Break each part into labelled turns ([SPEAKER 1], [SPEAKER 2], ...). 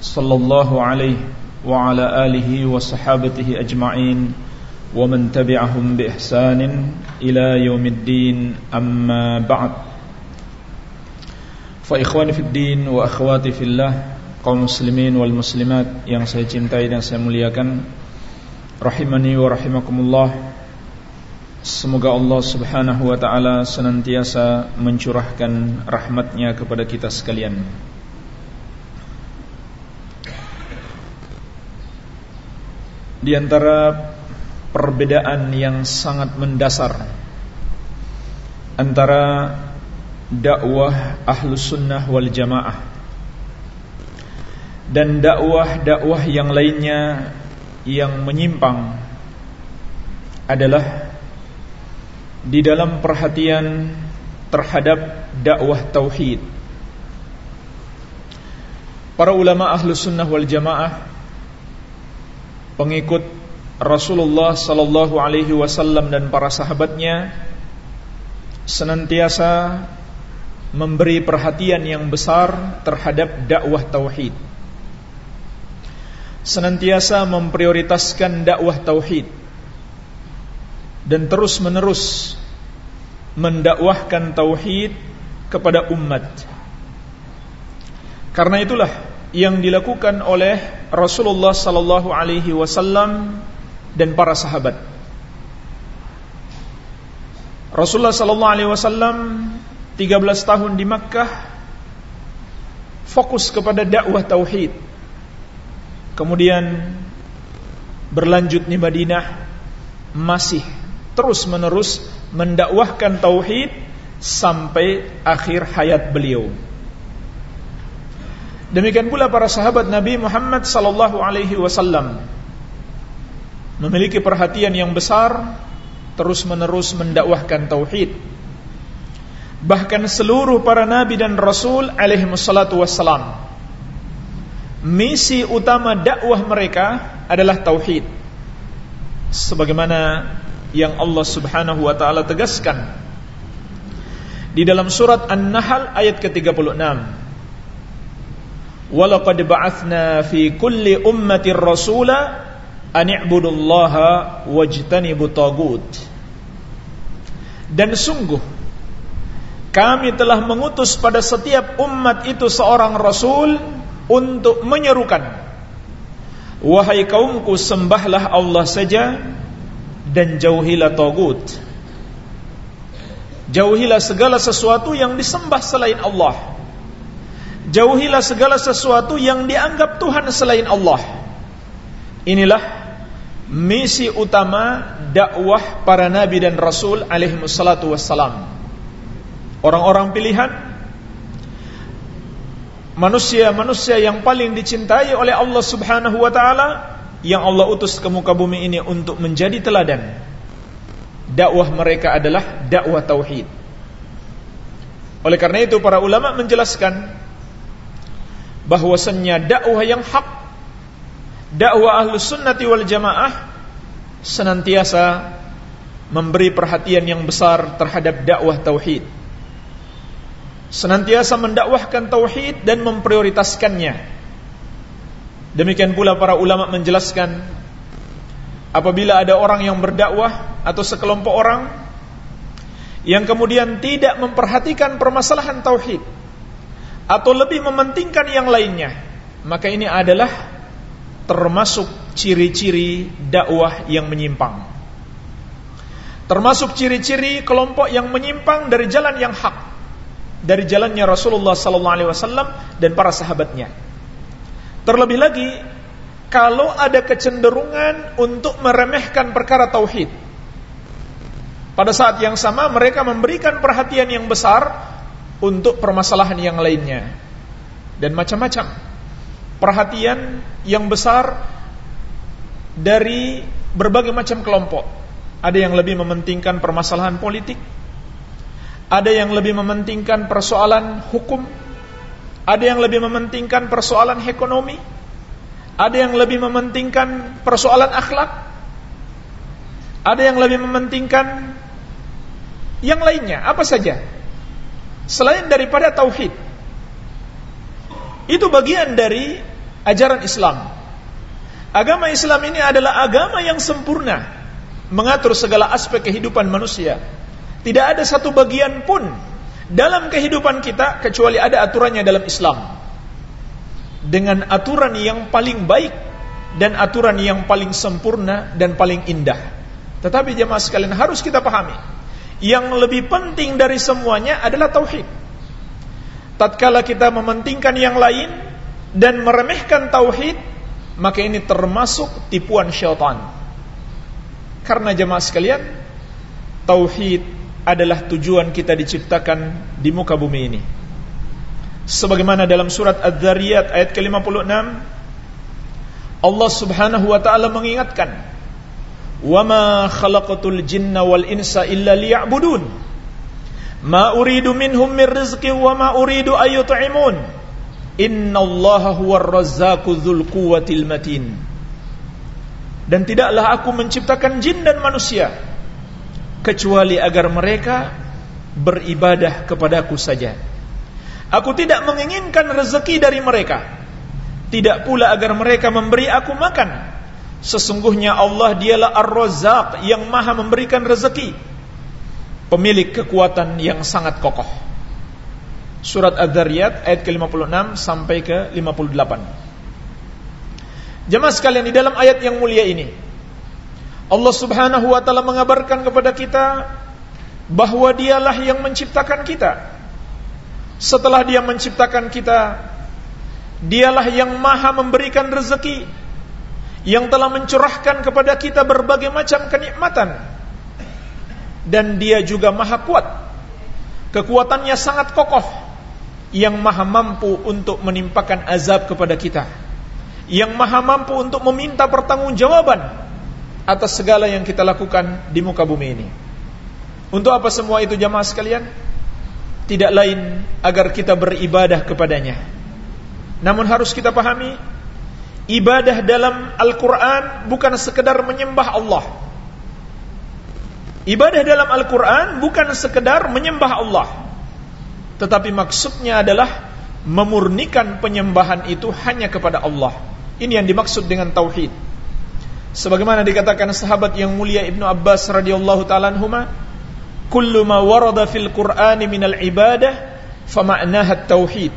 [SPEAKER 1] صلى الله عليه وعلى آله وصحابته أجمعين ومن تبعهم بإحسان إلى يوم الدين أما بعد فإخواني في الدين وأخواتي في الله kaum muslimin wal muslimat yang saya cintai dan saya muliakan rahimani wa rahimakumullah semoga Allah Subhanahu wa taala senantiasa mencurahkan rahmatnya kepada kita sekalian Di antara perbedaan yang sangat mendasar antara dakwah ahlus sunnah wal jamaah dan dakwah-dakwah yang lainnya yang menyimpang adalah di dalam perhatian terhadap dakwah tauhid. Para ulama ahlus sunnah wal jamaah pengikut Rasulullah sallallahu alaihi wasallam dan para sahabatnya senantiasa memberi perhatian yang besar terhadap dakwah tauhid. Senantiasa memprioritaskan dakwah tauhid dan terus-menerus mendakwahkan tauhid kepada umat. Karena itulah yang dilakukan oleh Rasulullah sallallahu alaihi wasallam dan para sahabat. Rasulullah sallallahu alaihi wasallam 13 tahun di Makkah fokus kepada dakwah tauhid. Kemudian berlanjut di Madinah masih terus-menerus mendakwahkan tauhid sampai akhir hayat beliau. Demikian pula para sahabat Nabi Muhammad sallallahu alaihi wasallam memiliki perhatian yang besar terus-menerus mendakwahkan tauhid. Bahkan seluruh para nabi dan rasul alaihi wassalatu wassalam misi utama dakwah mereka adalah tauhid. Sebagaimana yang Allah Subhanahu wa taala tegaskan di dalam surat An-Nahl ayat ke-36. Walaqad ba'athna fi kulli ummatin rasula an i'budullaha wajtanibu tagut. Dan sungguh kami telah mengutus pada setiap umat itu seorang rasul untuk menyerukan Wahai kaumku sembahlah Allah saja dan jauhilah tagut. Jauhilah segala sesuatu yang disembah selain Allah. Jauhilah segala sesuatu yang dianggap Tuhan selain Allah. Inilah misi utama dakwah para nabi dan rasul alaihi wassalatu wassalam. Orang-orang pilihan manusia-manusia yang paling dicintai oleh Allah Subhanahu wa taala yang Allah utus ke muka bumi ini untuk menjadi teladan. Dakwah mereka adalah dakwah tauhid. Oleh karena itu para ulama menjelaskan bahwasannya dakwah yang hak dakwah ahlus sunnati wal jamaah senantiasa memberi perhatian yang besar terhadap dakwah tauhid. Senantiasa mendakwahkan tauhid dan memprioritaskannya. Demikian pula para ulama menjelaskan apabila ada orang yang berdakwah atau sekelompok orang yang kemudian tidak memperhatikan permasalahan tauhid atau lebih mementingkan yang lainnya, maka ini adalah termasuk ciri-ciri dakwah yang menyimpang. Termasuk ciri-ciri kelompok yang menyimpang dari jalan yang hak, dari jalannya Rasulullah sallallahu alaihi wasallam dan para sahabatnya. Terlebih lagi kalau ada kecenderungan untuk meremehkan perkara tauhid. Pada saat yang sama mereka memberikan perhatian yang besar untuk permasalahan yang lainnya dan macam-macam. perhatian yang besar dari berbagai macam kelompok. Ada yang lebih mementingkan permasalahan politik, ada yang lebih mementingkan persoalan hukum, ada yang lebih mementingkan persoalan ekonomi, ada yang lebih mementingkan persoalan akhlak, ada yang lebih mementingkan yang lainnya, apa saja. Selain daripada tauhid. Itu bagian dari ajaran Islam. Agama Islam ini adalah agama yang sempurna, mengatur segala aspek kehidupan manusia. Tidak ada satu bagian pun dalam kehidupan kita kecuali ada aturannya dalam Islam dengan aturan yang paling baik dan aturan yang paling sempurna dan paling indah. Tetapi jemaah sekalian harus kita pahami, yang lebih penting dari semuanya adalah tauhid. Tatkala kita mementingkan yang lain dan meremehkan tauhid, maka ini termasuk tipuan syaitan. Karena jemaah sekalian, tauhid adalah tujuan kita diciptakan di muka bumi ini sebagaimana dalam surat Az-Zariyat ayat ke-56 Allah Subhanahu wa taala mengingatkan "Wama khalaqatul jinna wal insa illa liya'budun ma uridu minhum min rizqin wa ma uridu ay yut'imun innallaha huwar razzaqu dzul quwwatil matin" Dan tidaklah aku menciptakan jin dan manusia kecuali agar mereka beribadah kepadaku saja Aku tidak menginginkan rezeki dari mereka. Tidak pula agar mereka memberi aku makan. Sesungguhnya Allah dialah Ar-Razzaq yang maha memberikan rezeki. Pemilik kekuatan yang sangat kokoh. Surat Az-Zariyat ayat ke-56 sampai ke-58. Jemaah sekalian di dalam ayat yang mulia ini Allah Subhanahu wa taala mengabarkan kepada kita bahwa dialah yang menciptakan kita setelah dia menciptakan kita Dialah yang maha memberikan rezeki Yang telah mencurahkan kepada kita berbagai macam kenikmatan. Dan dia juga maha kuat. Kekuatannya sangat kokoh. Yang maha mampu untuk menimpakan azab kepada kita. Yang maha mampu untuk meminta pertanggungjawaban Atas segala yang kita lakukan di muka bumi ini. Untuk apa semua itu jamaah sekalian? tidak lain agar kita beribadah kepadanya. Namun harus kita pahami, ibadah dalam Al-Quran bukan sekedar menyembah Allah. Ibadah dalam Al-Quran bukan sekedar menyembah Allah. Tetapi maksudnya adalah memurnikan penyembahan itu hanya kepada Allah. Ini yang dimaksud dengan tauhid. Sebagaimana dikatakan sahabat yang mulia Ibnu Abbas radhiyallahu taala anhuma, kullu ma warada fil Qur'ani minal ibadah fama'naha tauhid.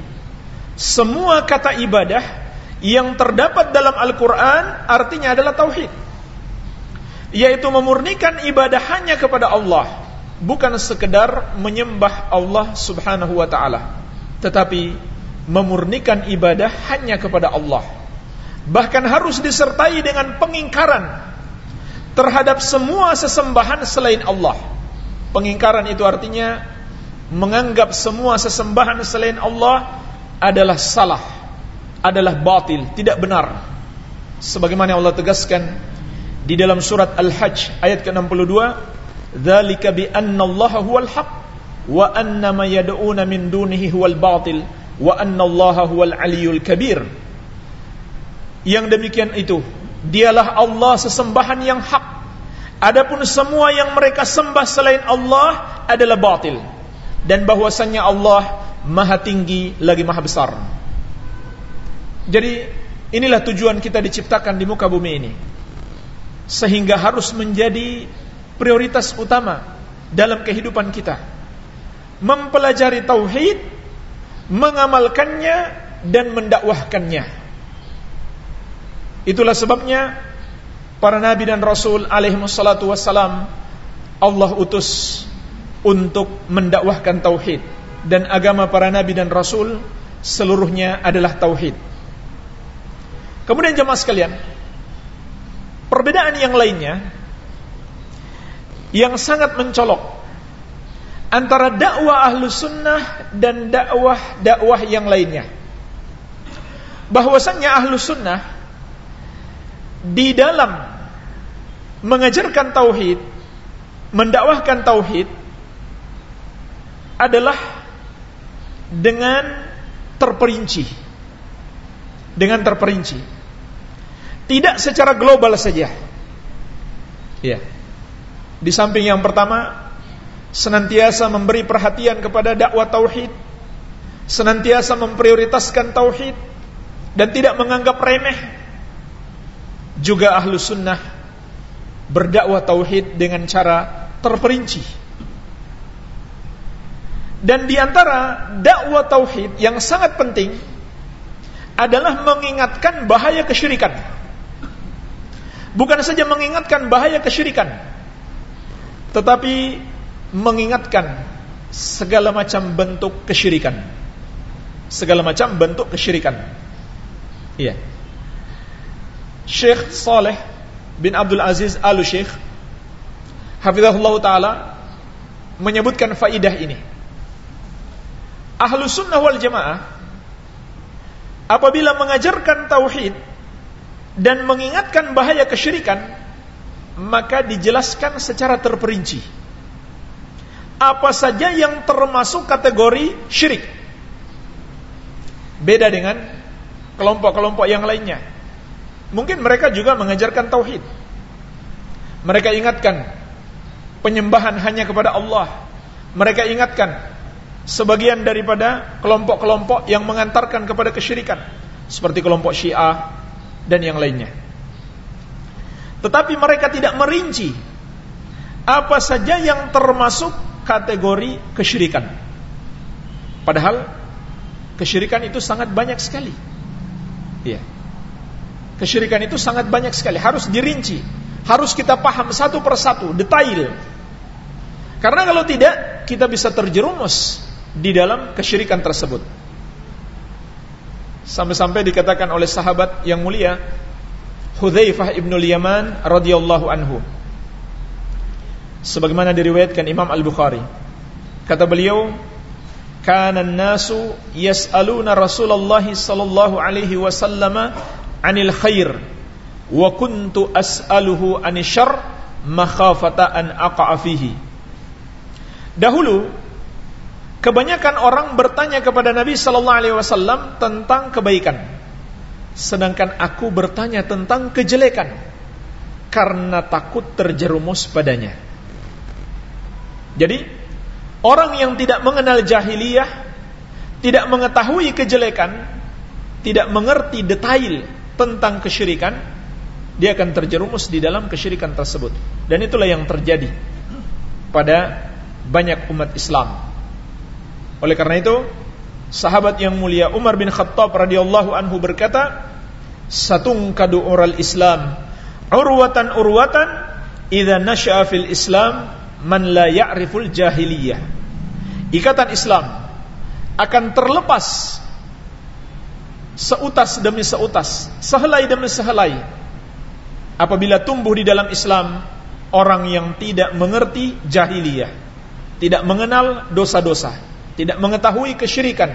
[SPEAKER 1] Semua kata ibadah yang terdapat dalam Al-Qur'an artinya adalah tauhid. Yaitu memurnikan ibadah hanya kepada Allah, bukan sekedar menyembah Allah Subhanahu wa taala, tetapi memurnikan ibadah hanya kepada Allah. Bahkan harus disertai dengan pengingkaran terhadap semua sesembahan selain Allah Pengingkaran itu artinya menganggap semua sesembahan selain Allah adalah salah, adalah batil, tidak benar. Sebagaimana Allah tegaskan di dalam surat Al-Hajj ayat ke-62, "Dzalika bi anna Allah huwal haq wa anna ma yad'una min dunihi huwal batil wa anna Allah huwal aliyul kabir." Yang demikian itu, dialah Allah sesembahan yang hak Adapun semua yang mereka sembah selain Allah adalah batil dan bahwasannya Allah maha tinggi lagi maha besar. Jadi inilah tujuan kita diciptakan di muka bumi ini. Sehingga harus menjadi prioritas utama dalam kehidupan kita. Mempelajari tauhid, mengamalkannya dan mendakwahkannya. Itulah sebabnya para nabi dan rasul alaihi wassalatu wassalam Allah utus untuk mendakwahkan tauhid dan agama para nabi dan rasul seluruhnya adalah tauhid. Kemudian jemaah sekalian, perbedaan yang lainnya yang sangat mencolok antara dakwah ahlu sunnah dan dakwah dakwah yang lainnya. bahwasannya ahlu sunnah di dalam mengajarkan tauhid, mendakwahkan tauhid adalah dengan terperinci. Dengan terperinci. Tidak secara global saja. Ya. Di samping yang pertama, senantiasa memberi perhatian kepada dakwah tauhid, senantiasa memprioritaskan tauhid dan tidak menganggap remeh. Juga ahlu sunnah berdakwah tauhid dengan cara terperinci. Dan di antara dakwah tauhid yang sangat penting adalah mengingatkan bahaya kesyirikan. Bukan saja mengingatkan bahaya kesyirikan, tetapi mengingatkan segala macam bentuk kesyirikan. Segala macam bentuk kesyirikan. Iya. Syekh Saleh bin Abdul Aziz Al-Syekh Hafizahullah Ta'ala menyebutkan faidah ini Ahlu sunnah wal jamaah Apabila mengajarkan tauhid Dan mengingatkan bahaya kesyirikan Maka dijelaskan secara terperinci Apa saja yang termasuk kategori syirik Beda dengan kelompok-kelompok yang lainnya Mungkin mereka juga mengajarkan tauhid. Mereka ingatkan penyembahan hanya kepada Allah. Mereka ingatkan sebagian daripada kelompok-kelompok yang mengantarkan kepada kesyirikan seperti kelompok Syiah dan yang lainnya. Tetapi mereka tidak merinci apa saja yang termasuk kategori kesyirikan. Padahal kesyirikan itu sangat banyak sekali. Iya. Kesyirikan itu sangat banyak sekali, harus dirinci, harus kita paham satu persatu, detail. Karena kalau tidak, kita bisa terjerumus di dalam kesyirikan tersebut. Sampai-sampai dikatakan oleh sahabat yang mulia Hudzaifah ibnu Yaman radhiyallahu anhu. Sebagaimana diriwayatkan Imam Al-Bukhari. Kata beliau, "Kana an-nasu yas'aluna Rasulullah sallallahu alaihi wasallam anil khair wa kuntu as'aluhu anil syarr makhafata an aqa'a fihi. Dahulu kebanyakan orang bertanya kepada Nabi sallallahu alaihi wasallam tentang kebaikan. Sedangkan aku bertanya tentang kejelekan karena takut terjerumus padanya. Jadi, orang yang tidak mengenal jahiliyah, tidak mengetahui kejelekan, tidak mengerti detail tentang kesyirikan, dia akan terjerumus di dalam kesyirikan tersebut. Dan itulah yang terjadi pada banyak umat Islam. Oleh karena itu, sahabat yang mulia Umar bin Khattab radhiyallahu anhu berkata, "Satung kadu oral Islam urwatan urwatan idza nasya'a fil Islam man la ya'riful jahiliyah." Ikatan Islam akan terlepas seutas demi seutas, sehelai demi sehelai. Apabila tumbuh di dalam Islam orang yang tidak mengerti jahiliyah, tidak mengenal dosa-dosa, tidak mengetahui kesyirikan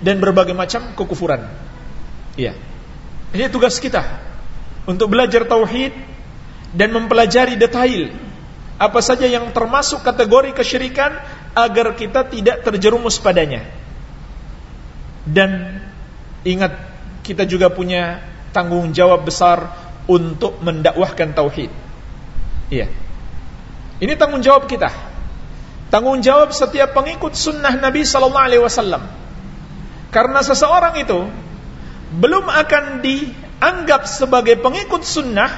[SPEAKER 1] dan berbagai macam kekufuran. Iya. Ini tugas kita untuk belajar tauhid dan mempelajari detail apa saja yang termasuk kategori kesyirikan agar kita tidak terjerumus padanya. Dan Ingat kita juga punya tanggung jawab besar untuk mendakwahkan tauhid. Iya. Ini tanggung jawab kita. Tanggung jawab setiap pengikut sunnah Nabi sallallahu alaihi wasallam. Karena seseorang itu belum akan dianggap sebagai pengikut sunnah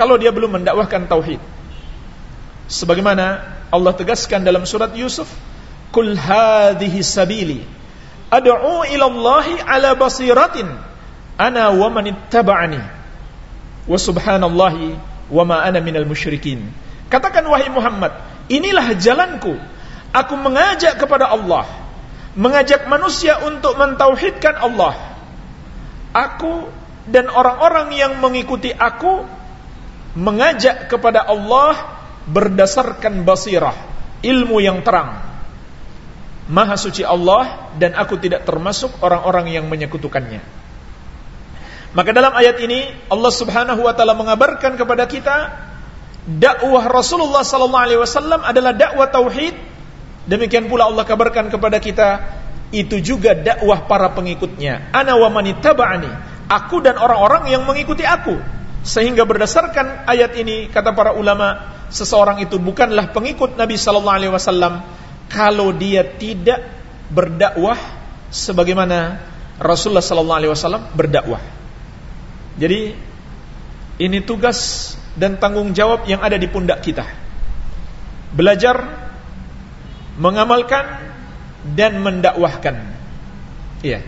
[SPEAKER 1] kalau dia belum mendakwahkan tauhid. Sebagaimana Allah tegaskan dalam surat Yusuf, "Kul hadhihi sabili ad'u ila Allah ala basiratin ana wa man ittaba'ani wa subhanallahi wa ma ana minal musyrikin katakan wahai Muhammad inilah jalanku. Aku mengajak kepada Allah. Mengajak manusia untuk mentauhidkan Allah. Aku dan orang-orang yang mengikuti aku mengajak kepada Allah berdasarkan basirah ilmu yang terang. Maha suci Allah dan aku tidak termasuk orang-orang yang menyekutukannya. Maka dalam ayat ini Allah Subhanahu wa taala mengabarkan kepada kita dakwah Rasulullah sallallahu alaihi wasallam adalah dakwah tauhid. Demikian pula Allah kabarkan kepada kita itu juga dakwah para pengikutnya. Ana wa manittaba'ani. Aku dan orang-orang yang mengikuti aku. Sehingga berdasarkan ayat ini kata para ulama, seseorang itu bukanlah pengikut Nabi sallallahu alaihi wasallam kalau dia tidak berdakwah sebagaimana Rasulullah sallallahu alaihi wasallam berdakwah. Jadi ini tugas dan tanggung jawab yang ada di pundak kita. Belajar mengamalkan dan mendakwahkan. Iya.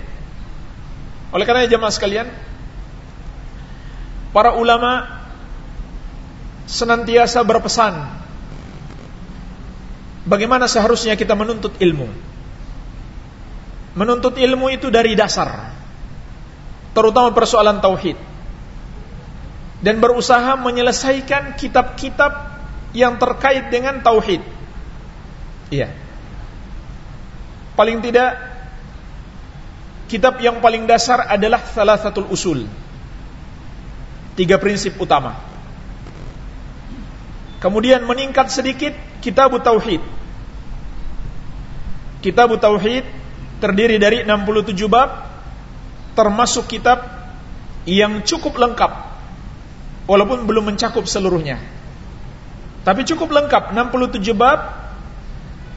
[SPEAKER 1] Oleh karena jemaah sekalian, para ulama senantiasa berpesan bagaimana seharusnya kita menuntut ilmu. Menuntut ilmu itu dari dasar, terutama persoalan tauhid dan berusaha menyelesaikan kitab-kitab yang terkait dengan tauhid. Iya. Paling tidak kitab yang paling dasar adalah salah satu usul. Tiga prinsip utama. Kemudian meningkat sedikit kitab tauhid. Kitab tauhid terdiri dari 67 bab termasuk kitab yang cukup lengkap walaupun belum mencakup seluruhnya. Tapi cukup lengkap 67 bab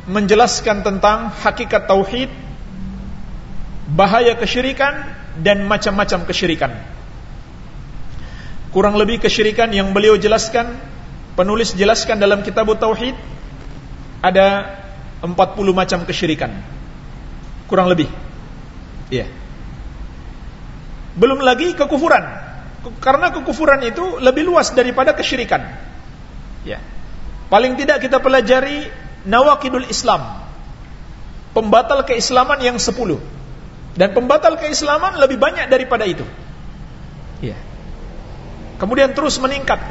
[SPEAKER 1] menjelaskan tentang hakikat tauhid, bahaya kesyirikan dan macam-macam kesyirikan. Kurang lebih kesyirikan yang beliau jelaskan, penulis jelaskan dalam kitab tauhid ada 40 macam kesyirikan. Kurang lebih. Iya. Belum lagi kekufuran karena kekufuran itu lebih luas daripada kesyirikan. Ya. Paling tidak kita pelajari nawakidul Islam. Pembatal keislaman yang sepuluh. Dan pembatal keislaman lebih banyak daripada itu. Ya. Kemudian terus meningkat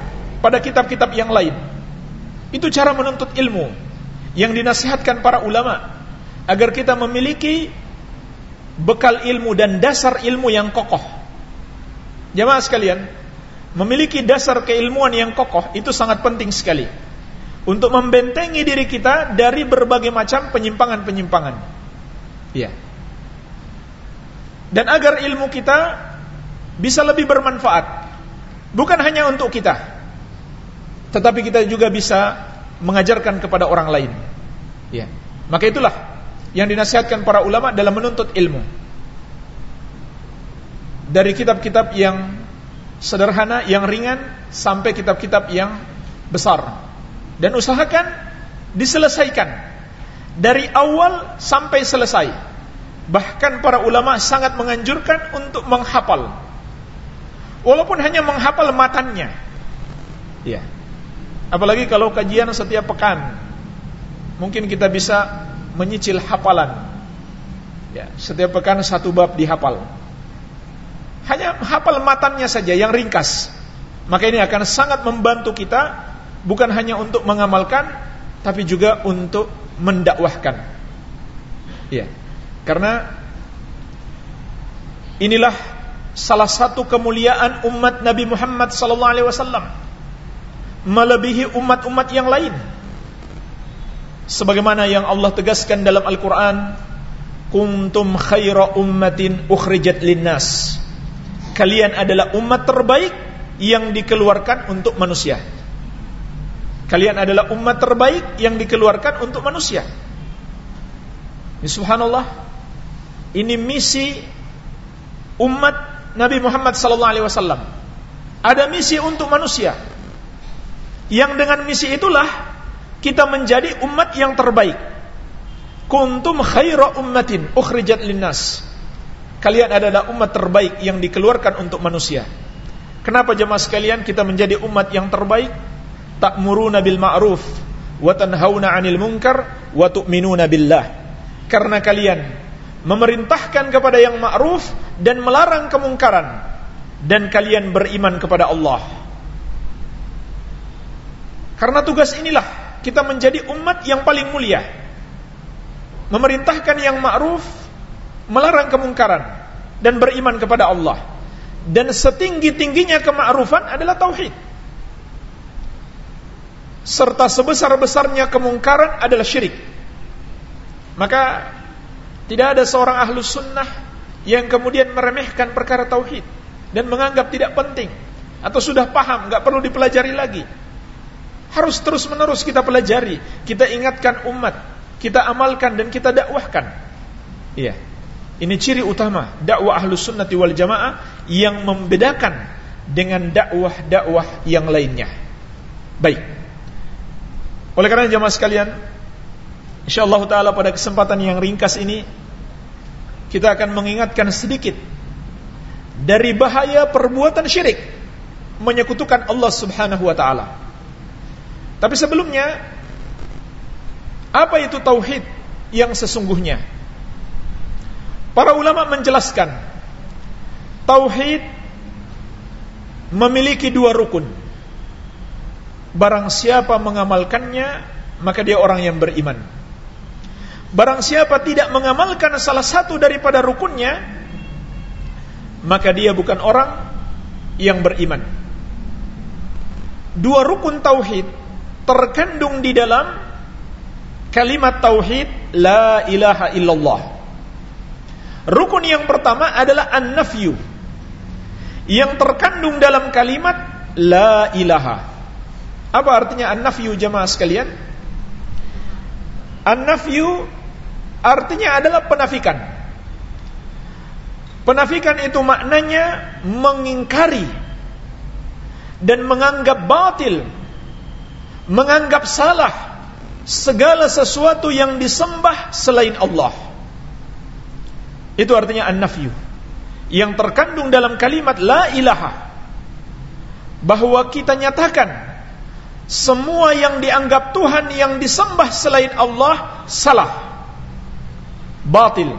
[SPEAKER 1] pada kitab-kitab yang lain. Itu cara menuntut ilmu yang dinasihatkan para ulama agar kita memiliki bekal ilmu dan dasar ilmu yang kokoh Jamaah sekalian, memiliki dasar keilmuan yang kokoh itu sangat penting sekali untuk membentengi diri kita dari berbagai macam penyimpangan-penyimpangan. Iya. Dan agar ilmu kita bisa lebih bermanfaat, bukan hanya untuk kita, tetapi kita juga bisa mengajarkan kepada orang lain. Ya. Maka itulah yang dinasihatkan para ulama dalam menuntut ilmu dari kitab-kitab yang sederhana, yang ringan sampai kitab-kitab yang besar. Dan usahakan diselesaikan dari awal sampai selesai. Bahkan para ulama sangat menganjurkan untuk menghafal. Walaupun hanya menghafal matanya. Ya. Apalagi kalau kajian setiap pekan. Mungkin kita bisa menyicil hafalan. Ya, setiap pekan satu bab dihafal. Hanya hafal matannya saja yang ringkas. Maka ini akan sangat membantu kita bukan hanya untuk mengamalkan tapi juga untuk mendakwahkan. Ya. Karena inilah salah satu kemuliaan umat Nabi Muhammad wasallam melebihi umat-umat yang lain. Sebagaimana yang Allah tegaskan dalam Al-Qur'an, "Kuntum khaira ummatin ukhrijat linnas." Kalian adalah umat terbaik yang dikeluarkan untuk manusia. Kalian adalah umat terbaik yang dikeluarkan untuk manusia. Ini subhanallah. Ini misi umat Nabi Muhammad sallallahu alaihi wasallam. Ada misi untuk manusia. Yang dengan misi itulah kita menjadi umat yang terbaik. Kuntum khaira ummatin ukhrijat linnas. Kalian adalah umat terbaik yang dikeluarkan untuk manusia. Kenapa jemaah sekalian kita menjadi umat yang terbaik? Ta'muruna bil ma'ruf wa tanhauna 'anil munkar wa tu'minuna billah. Karena kalian memerintahkan kepada yang ma'ruf dan melarang kemungkaran dan kalian beriman kepada Allah. Karena tugas inilah kita menjadi umat yang paling mulia. Memerintahkan yang ma'ruf melarang kemungkaran dan beriman kepada Allah. dan setinggi-tingginya kema'rufan adalah tauhid. Serta sebesar-besarnya kemungkaran adalah syirik. Maka tidak ada seorang ahlus sunnah yang kemudian meremehkan perkara tauhid dan menganggap tidak penting atau sudah paham, nggak perlu dipelajari lagi. Harus terus-menerus kita pelajari, kita ingatkan umat, kita amalkan dan kita dakwahkan. Iya. Ini ciri utama dakwah ahlus sunnati wal jamaah yang membedakan dengan dakwah-dakwah yang lainnya. Baik. Oleh karena jamaah sekalian, insyaallah taala pada kesempatan yang ringkas ini kita akan mengingatkan sedikit dari bahaya perbuatan syirik menyekutukan Allah Subhanahu wa taala. Tapi sebelumnya apa itu tauhid yang sesungguhnya? Para ulama menjelaskan tauhid memiliki dua rukun. Barang siapa mengamalkannya, maka dia orang yang beriman. Barang siapa tidak mengamalkan salah satu daripada rukunnya, maka dia bukan orang yang beriman. Dua rukun tauhid terkandung di dalam kalimat tauhid la ilaha illallah. Rukun yang pertama adalah an-nafyu. Yang terkandung dalam kalimat la ilaha. Apa artinya an-nafyu jemaah sekalian? An-nafyu artinya adalah penafikan. Penafikan itu maknanya mengingkari dan menganggap batil, menganggap salah segala sesuatu yang disembah selain Allah. Itu artinya an-nafyu. Yang terkandung dalam kalimat la ilaha. Bahwa kita nyatakan semua yang dianggap Tuhan yang disembah selain Allah salah. Batil.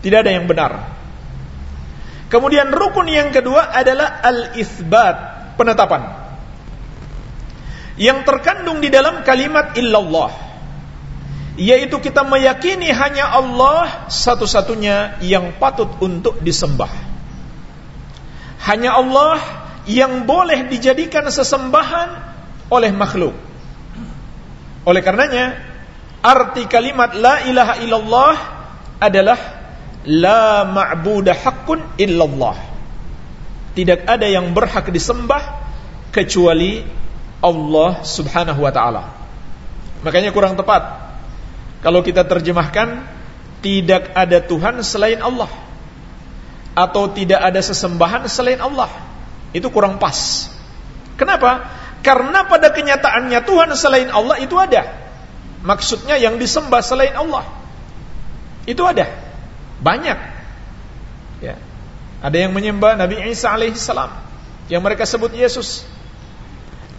[SPEAKER 1] Tidak ada yang benar. Kemudian rukun yang kedua adalah al-ithbat, penetapan. Yang terkandung di dalam kalimat illallah yaitu kita meyakini hanya Allah satu-satunya yang patut untuk disembah. Hanya Allah yang boleh dijadikan sesembahan oleh makhluk. Oleh karenanya, arti kalimat la ilaha illallah adalah la ma'budah haqqun illallah. Tidak ada yang berhak disembah kecuali Allah Subhanahu wa taala. Makanya kurang tepat kalau kita terjemahkan tidak ada Tuhan selain Allah atau tidak ada sesembahan selain Allah. Itu kurang pas. Kenapa? Karena pada kenyataannya Tuhan selain Allah itu ada. Maksudnya yang disembah selain Allah. Itu ada. Banyak. Ya. Ada yang menyembah Nabi Isa alaihissalam yang mereka sebut Yesus.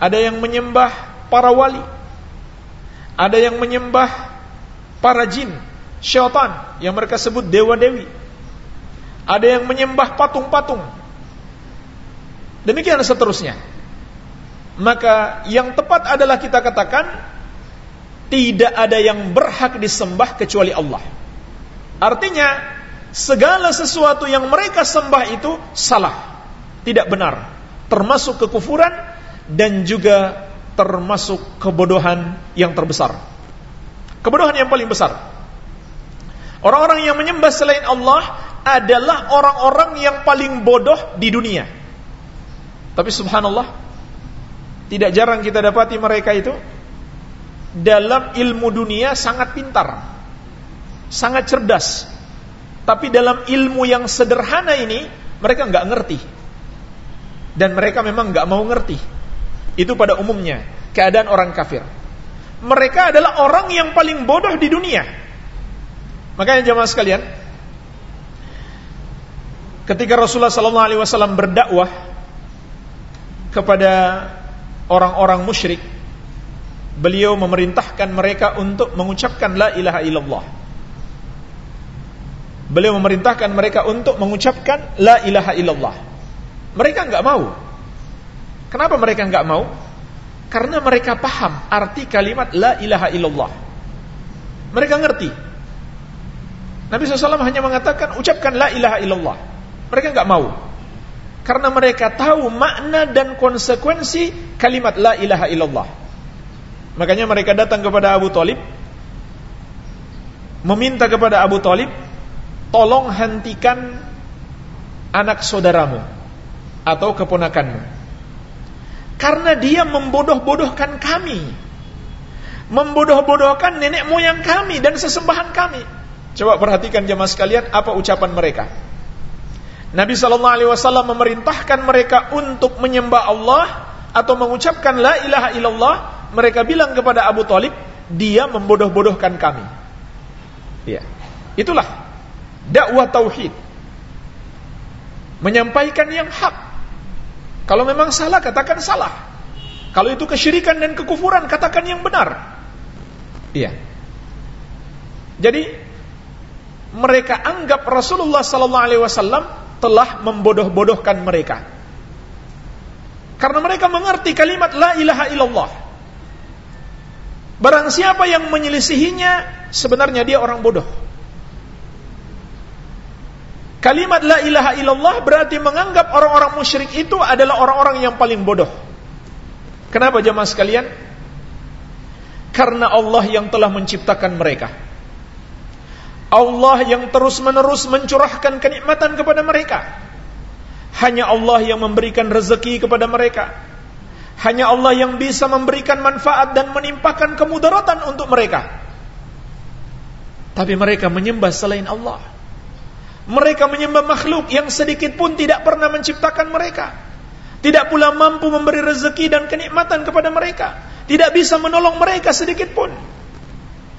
[SPEAKER 1] Ada yang menyembah para wali. Ada yang menyembah para jin, syaitan yang mereka sebut dewa-dewi. Ada yang menyembah patung-patung. Demikian seterusnya. Maka yang tepat adalah kita katakan tidak ada yang berhak disembah kecuali Allah. Artinya segala sesuatu yang mereka sembah itu salah, tidak benar, termasuk kekufuran dan juga termasuk kebodohan yang terbesar. Kebodohan yang paling besar. Orang-orang yang menyembah selain Allah adalah orang-orang yang paling bodoh di dunia. Tapi subhanallah, tidak jarang kita dapati mereka itu dalam ilmu dunia sangat pintar, sangat cerdas. Tapi dalam ilmu yang sederhana ini mereka nggak ngerti. Dan mereka memang nggak mau ngerti. Itu pada umumnya keadaan orang kafir mereka adalah orang yang paling bodoh di dunia. Makanya jemaah sekalian, ketika Rasulullah sallallahu alaihi wasallam berdakwah kepada orang-orang musyrik, beliau memerintahkan mereka untuk mengucapkan la ilaha illallah. Beliau memerintahkan mereka untuk mengucapkan la ilaha illallah. Mereka enggak mau. Kenapa mereka enggak mau? Karena mereka paham arti kalimat la ilaha illallah. Mereka ngerti. Nabi SAW hanya mengatakan ucapkan la ilaha illallah. Mereka nggak mau. Karena mereka tahu makna dan konsekuensi kalimat la ilaha illallah. Makanya mereka datang kepada Abu Talib meminta kepada Abu Talib tolong hentikan anak saudaramu atau keponakanmu karena dia membodoh-bodohkan kami membodoh-bodohkan nenek moyang kami dan sesembahan kami coba perhatikan jemaah sekalian apa ucapan mereka Nabi sallallahu alaihi wasallam memerintahkan mereka untuk menyembah Allah atau mengucapkan la ilaha illallah, mereka bilang kepada Abu Talib, dia membodoh-bodohkan kami. Ya. Itulah dakwah tauhid. Menyampaikan yang hak. Kalau memang salah katakan salah. Kalau itu kesyirikan dan kekufuran katakan yang benar. Iya. Jadi mereka anggap Rasulullah sallallahu alaihi wasallam telah membodoh-bodohkan mereka. Karena mereka mengerti kalimat la ilaha illallah. Barang siapa yang menyelisihinya, sebenarnya dia orang bodoh. Kalimat la ilaha illallah berarti menganggap orang-orang musyrik itu adalah orang-orang yang paling bodoh. Kenapa jemaah sekalian? Karena Allah yang telah menciptakan mereka. Allah yang terus-menerus mencurahkan kenikmatan kepada mereka. Hanya Allah yang memberikan rezeki kepada mereka. Hanya Allah yang bisa memberikan manfaat dan menimpakan kemudaratan untuk mereka. Tapi mereka menyembah selain Allah. Mereka menyembah makhluk yang sedikit pun tidak pernah menciptakan mereka. Tidak pula mampu memberi rezeki dan kenikmatan kepada mereka. Tidak bisa menolong mereka sedikit pun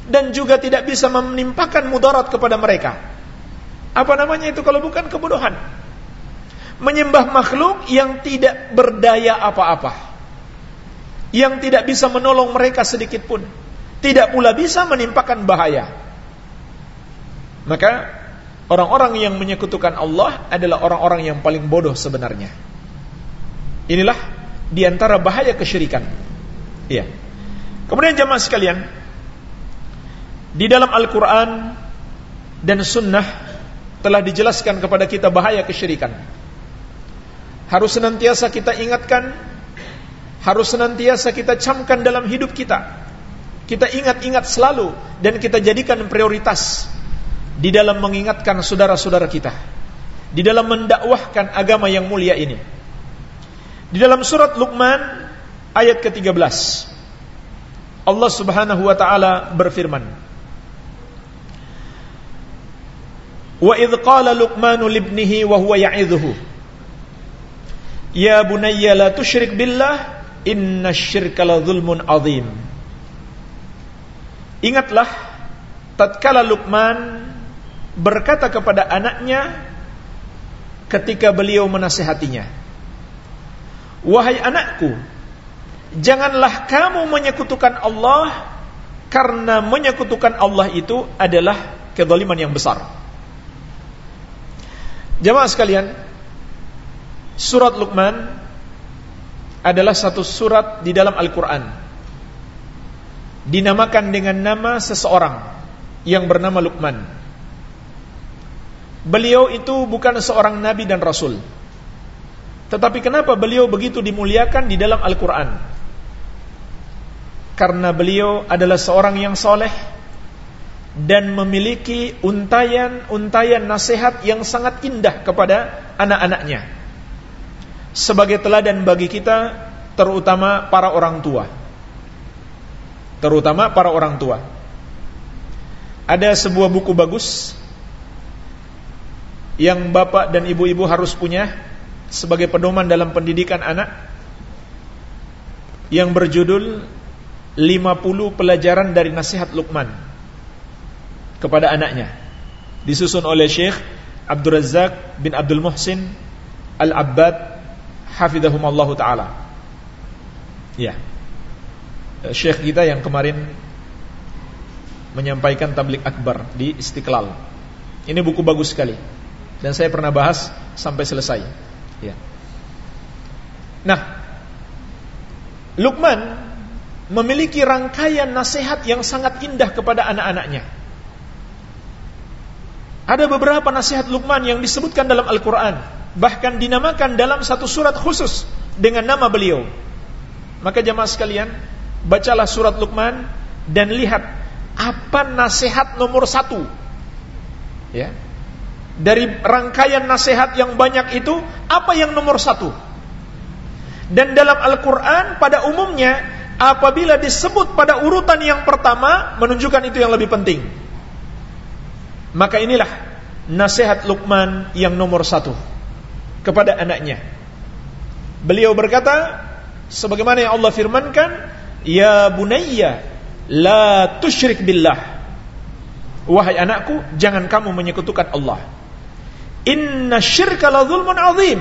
[SPEAKER 1] dan juga tidak bisa menimpakan mudarat kepada mereka. Apa namanya itu kalau bukan kebodohan? Menyembah makhluk yang tidak berdaya apa-apa. Yang tidak bisa menolong mereka sedikit pun. Tidak pula bisa menimpakan bahaya. Maka orang-orang yang menyekutukan Allah adalah orang-orang yang paling bodoh sebenarnya. Inilah di antara bahaya kesyirikan. Iya. Kemudian jamaah sekalian, di dalam Al-Quran dan Sunnah telah dijelaskan kepada kita bahaya kesyirikan. Harus senantiasa kita ingatkan, harus senantiasa kita camkan dalam hidup kita. Kita ingat-ingat selalu dan kita jadikan prioritas di dalam mengingatkan saudara-saudara kita, di dalam mendakwahkan agama yang mulia ini. Di dalam surat Luqman ayat ke-13 Allah Subhanahu wa taala berfirman Wa idh qala Luqmanu libnihi wa huwa ya'idhuhu Ya bunayya la tusyrik billah inna syirka la zulmun azim Ingatlah tatkala Luqman berkata kepada anaknya ketika beliau menasihatinya Wahai anakku janganlah kamu menyekutukan Allah karena menyekutukan Allah itu adalah kezaliman yang besar Jamaah sekalian, surat Luqman adalah satu surat di dalam Al-Quran. Dinamakan dengan nama seseorang yang bernama Luqman. Beliau itu bukan seorang nabi dan rasul. Tetapi kenapa beliau begitu dimuliakan di dalam Al-Quran? Karena beliau adalah seorang yang soleh, dan memiliki untayan-untayan nasihat yang sangat indah kepada anak-anaknya sebagai teladan bagi kita terutama para orang tua terutama para orang tua ada sebuah buku bagus yang bapak dan ibu-ibu harus punya sebagai pedoman dalam pendidikan anak yang berjudul 50 pelajaran dari nasihat Luqman kepada anaknya. Disusun oleh Syekh Abdul Razak bin Abdul Muhsin Al-Abbad hafidhahumallah taala. Ya. Syekh kita yang kemarin menyampaikan tablik akbar di Istiqlal. Ini buku bagus sekali dan saya pernah bahas sampai selesai ya nah Luqman memiliki rangkaian nasihat yang sangat indah kepada anak-anaknya ada beberapa nasihat Luqman yang disebutkan dalam Al-Quran bahkan dinamakan dalam satu surat khusus dengan nama beliau. Maka jamaah sekalian, bacalah surat Luqman dan lihat apa nasihat nomor satu. Ya. Dari rangkaian nasihat yang banyak itu, apa yang nomor satu? Dan dalam Al-Quran pada umumnya, apabila disebut pada urutan yang pertama, menunjukkan itu yang lebih penting. Maka inilah nasihat Luqman yang nomor satu kepada anaknya. Beliau berkata, sebagaimana yang Allah firmankan, Ya bunayya, la tusyrik billah. Wahai anakku, jangan kamu menyekutukan Allah. Inna syirka la zulmun azim.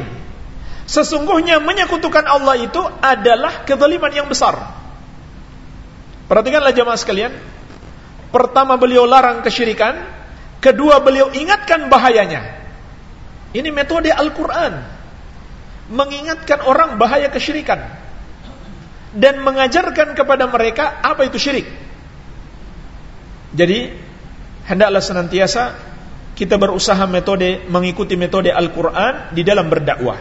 [SPEAKER 1] Sesungguhnya menyekutukan Allah itu adalah kezaliman yang besar. Perhatikanlah jemaah sekalian. Pertama beliau larang kesyirikan, kedua beliau ingatkan bahayanya. Ini metode Al-Quran. Mengingatkan orang bahaya kesyirikan. Dan mengajarkan kepada mereka apa itu syirik. Jadi, hendaklah senantiasa kita berusaha metode mengikuti metode Al-Quran di dalam berdakwah.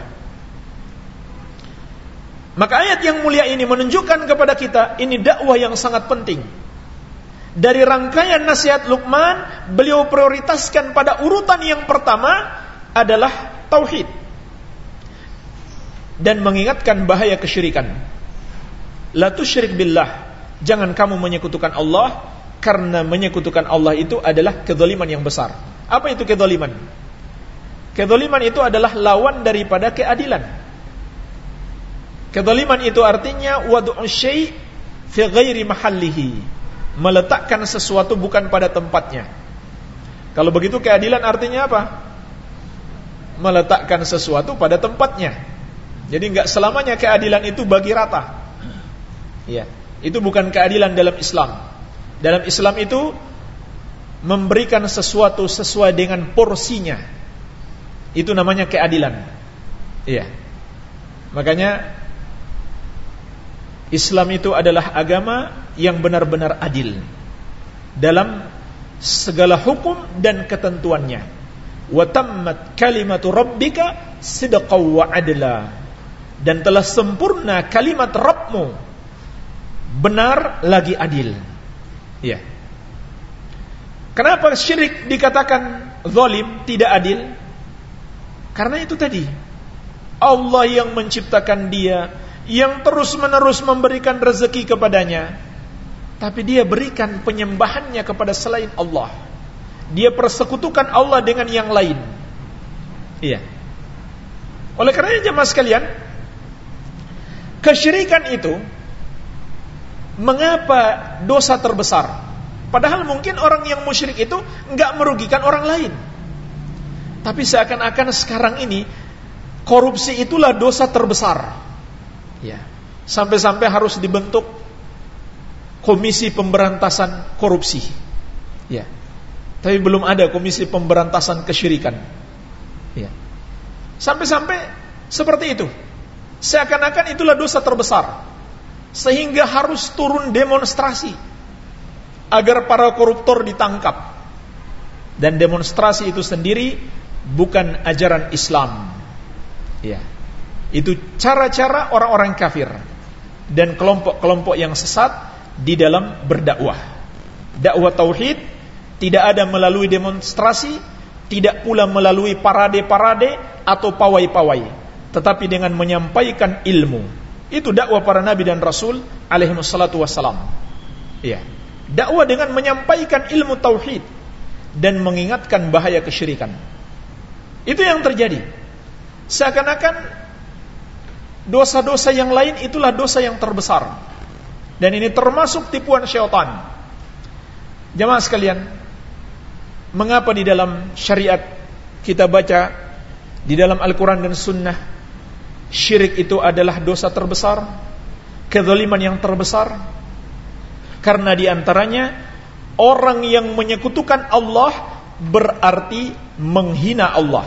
[SPEAKER 1] Maka ayat yang mulia ini menunjukkan kepada kita ini dakwah yang sangat penting. Dari rangkaian nasihat Luqman, beliau prioritaskan pada urutan yang pertama adalah tauhid dan mengingatkan bahaya kesyirikan. La tusyrik billah. Jangan kamu menyekutukan Allah karena menyekutukan Allah itu adalah kezaliman yang besar. Apa itu kezaliman? Kezaliman itu adalah lawan daripada keadilan. Kezaliman itu artinya wad'u syai' fi ghairi mahallihi. Meletakkan sesuatu bukan pada tempatnya. Kalau begitu keadilan artinya apa? meletakkan sesuatu pada tempatnya. Jadi nggak selamanya keadilan itu bagi rata. Ya, itu bukan keadilan dalam Islam. Dalam Islam itu memberikan sesuatu sesuai dengan porsinya. Itu namanya keadilan. Iya. Makanya Islam itu adalah agama yang benar-benar adil dalam segala hukum dan ketentuannya wa tammat kalimatu rabbika sidqan wa adla dan telah sempurna kalimat Rabbmu benar lagi adil ya kenapa syirik dikatakan zalim tidak adil karena itu tadi Allah yang menciptakan dia yang terus-menerus memberikan rezeki kepadanya tapi dia berikan penyembahannya kepada selain Allah dia persekutukan Allah dengan yang lain. Iya. Oleh karena jemaah sekalian, kesyirikan itu mengapa dosa terbesar? Padahal mungkin orang yang musyrik itu enggak merugikan orang lain. Tapi seakan-akan sekarang ini korupsi itulah dosa terbesar. Ya. Sampai-sampai harus dibentuk komisi pemberantasan korupsi. Ya. Tapi belum ada komisi pemberantasan kesyirikan. Ya. Sampai-sampai seperti itu. Seakan-akan itulah dosa terbesar. Sehingga harus turun demonstrasi agar para koruptor ditangkap. Dan demonstrasi itu sendiri bukan ajaran Islam. Ya. Itu cara-cara orang-orang kafir dan kelompok-kelompok yang sesat di dalam berdakwah. Dakwah tauhid tidak ada melalui demonstrasi, tidak pula melalui parade-parade atau pawai-pawai, tetapi dengan menyampaikan ilmu. Itu dakwah para nabi dan rasul alaihi wassalam. Ya. Dakwah dengan menyampaikan ilmu tauhid dan mengingatkan bahaya kesyirikan. Itu yang terjadi. Seakan-akan dosa-dosa yang lain itulah dosa yang terbesar. Dan ini termasuk tipuan syaitan. Jemaah sekalian, Mengapa di dalam syariat kita baca di dalam Al-Quran dan Sunnah syirik itu adalah dosa terbesar, kezaliman yang terbesar? Karena di antaranya orang yang menyekutukan Allah berarti menghina Allah.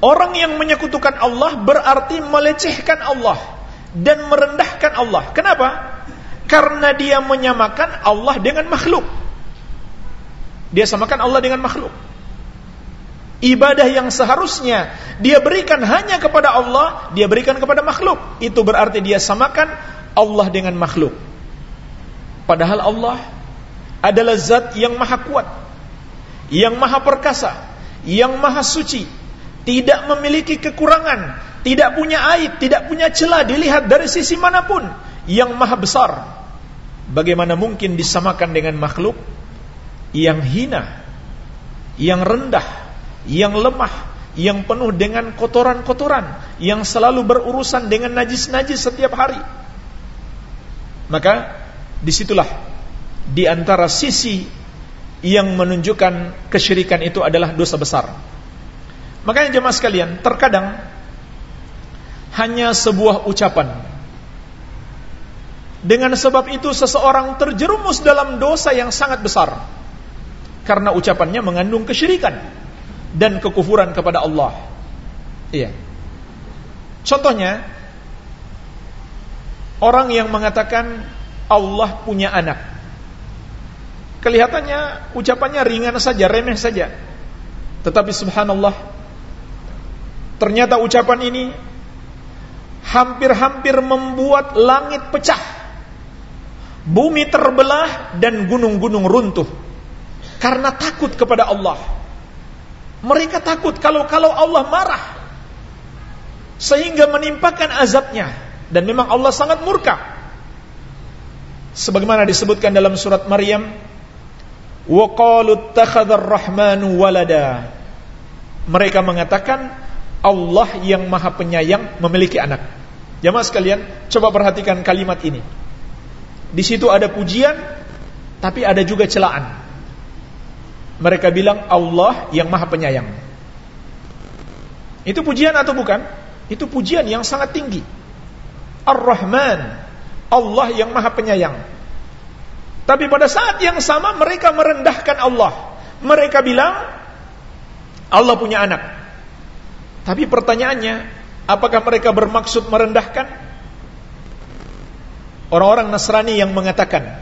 [SPEAKER 1] Orang yang menyekutukan Allah berarti melecehkan Allah dan merendahkan Allah. Kenapa? Karena dia menyamakan Allah dengan makhluk. Dia samakan Allah dengan makhluk. Ibadah yang seharusnya dia berikan hanya kepada Allah, dia berikan kepada makhluk. Itu berarti dia samakan Allah dengan makhluk. Padahal Allah adalah zat yang maha kuat, yang maha perkasa, yang maha suci, tidak memiliki kekurangan, tidak punya aib, tidak punya celah dilihat dari sisi mana pun, yang maha besar. Bagaimana mungkin disamakan dengan makhluk yang hina, yang rendah, yang lemah, yang penuh dengan kotoran-kotoran, yang selalu berurusan dengan najis-najis setiap hari. Maka di situlah di antara sisi yang menunjukkan kesyirikan itu adalah dosa besar. Makanya jemaah sekalian, terkadang hanya sebuah ucapan. Dengan sebab itu seseorang terjerumus dalam dosa yang sangat besar. Karena ucapannya mengandung kesyirikan dan kekufuran kepada Allah. Iya. Contohnya orang yang mengatakan Allah punya anak. Kelihatannya ucapannya ringan saja, remeh saja. Tetapi subhanallah ternyata ucapan ini hampir-hampir membuat langit pecah. Bumi terbelah dan gunung-gunung runtuh karena takut kepada Allah. Mereka takut kalau-kalau Allah marah sehingga menimpakan azabnya dan memang Allah sangat murka. Sebagaimana disebutkan dalam surat Maryam, wa qalu walada. Mereka mengatakan Allah yang Maha Penyayang memiliki anak. Jamaah sekalian, coba perhatikan kalimat ini. Di situ ada pujian, tapi ada juga celaan. Mereka bilang Allah yang maha penyayang. Itu pujian atau bukan? Itu pujian yang sangat tinggi. Ar-Rahman, Allah yang maha penyayang. Tapi pada saat yang sama mereka merendahkan Allah. Mereka bilang Allah punya anak. Tapi pertanyaannya, apakah mereka bermaksud merendahkan? Orang-orang Nasrani yang mengatakan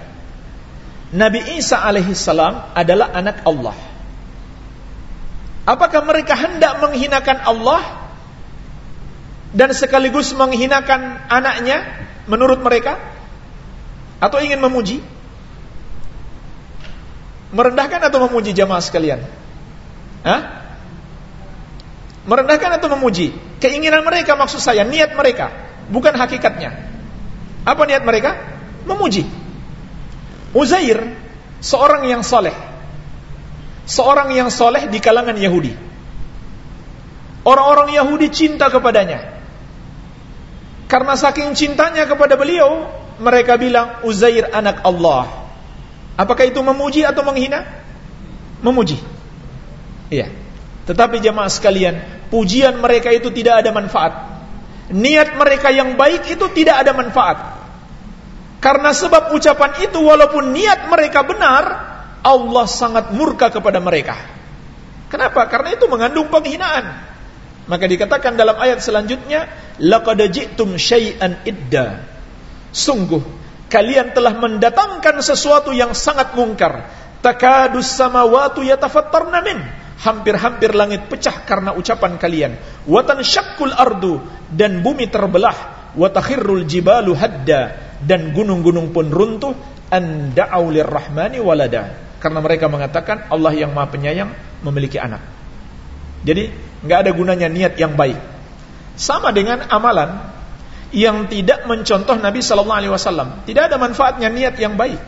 [SPEAKER 1] Nabi Isa alaihissalam adalah anak Allah. Apakah mereka hendak menghinakan Allah dan sekaligus menghinakan anaknya menurut mereka? Atau ingin memuji? Merendahkan atau memuji jamaah sekalian? Hah? Merendahkan atau memuji? Keinginan mereka maksud saya, niat mereka, bukan hakikatnya. Apa niat mereka? Memuji. Uzair seorang yang soleh seorang yang soleh di kalangan Yahudi orang-orang Yahudi cinta kepadanya karena saking cintanya kepada beliau mereka bilang Uzair anak Allah apakah itu memuji atau menghina? memuji iya tetapi jemaah sekalian pujian mereka itu tidak ada manfaat niat mereka yang baik itu tidak ada manfaat karena sebab ucapan itu walaupun niat mereka benar, Allah sangat murka kepada mereka. Kenapa? Karena itu mengandung penghinaan. Maka dikatakan dalam ayat selanjutnya, laqad ji'tum syai'an idda. Sungguh kalian telah mendatangkan sesuatu yang sangat mungkar. Takadus samawati yatafattarna min. Hampir-hampir langit pecah karena ucapan kalian. Watan syakkul ardu dan bumi terbelah. Watakhirrul jibalu hadda dan gunung-gunung pun runtuh an da'au lirrahmani walada karena mereka mengatakan Allah yang Maha Penyayang memiliki anak. Jadi nggak ada gunanya niat yang baik. Sama dengan amalan yang tidak mencontoh Nabi Sallallahu Alaihi Wasallam, tidak ada manfaatnya niat yang baik.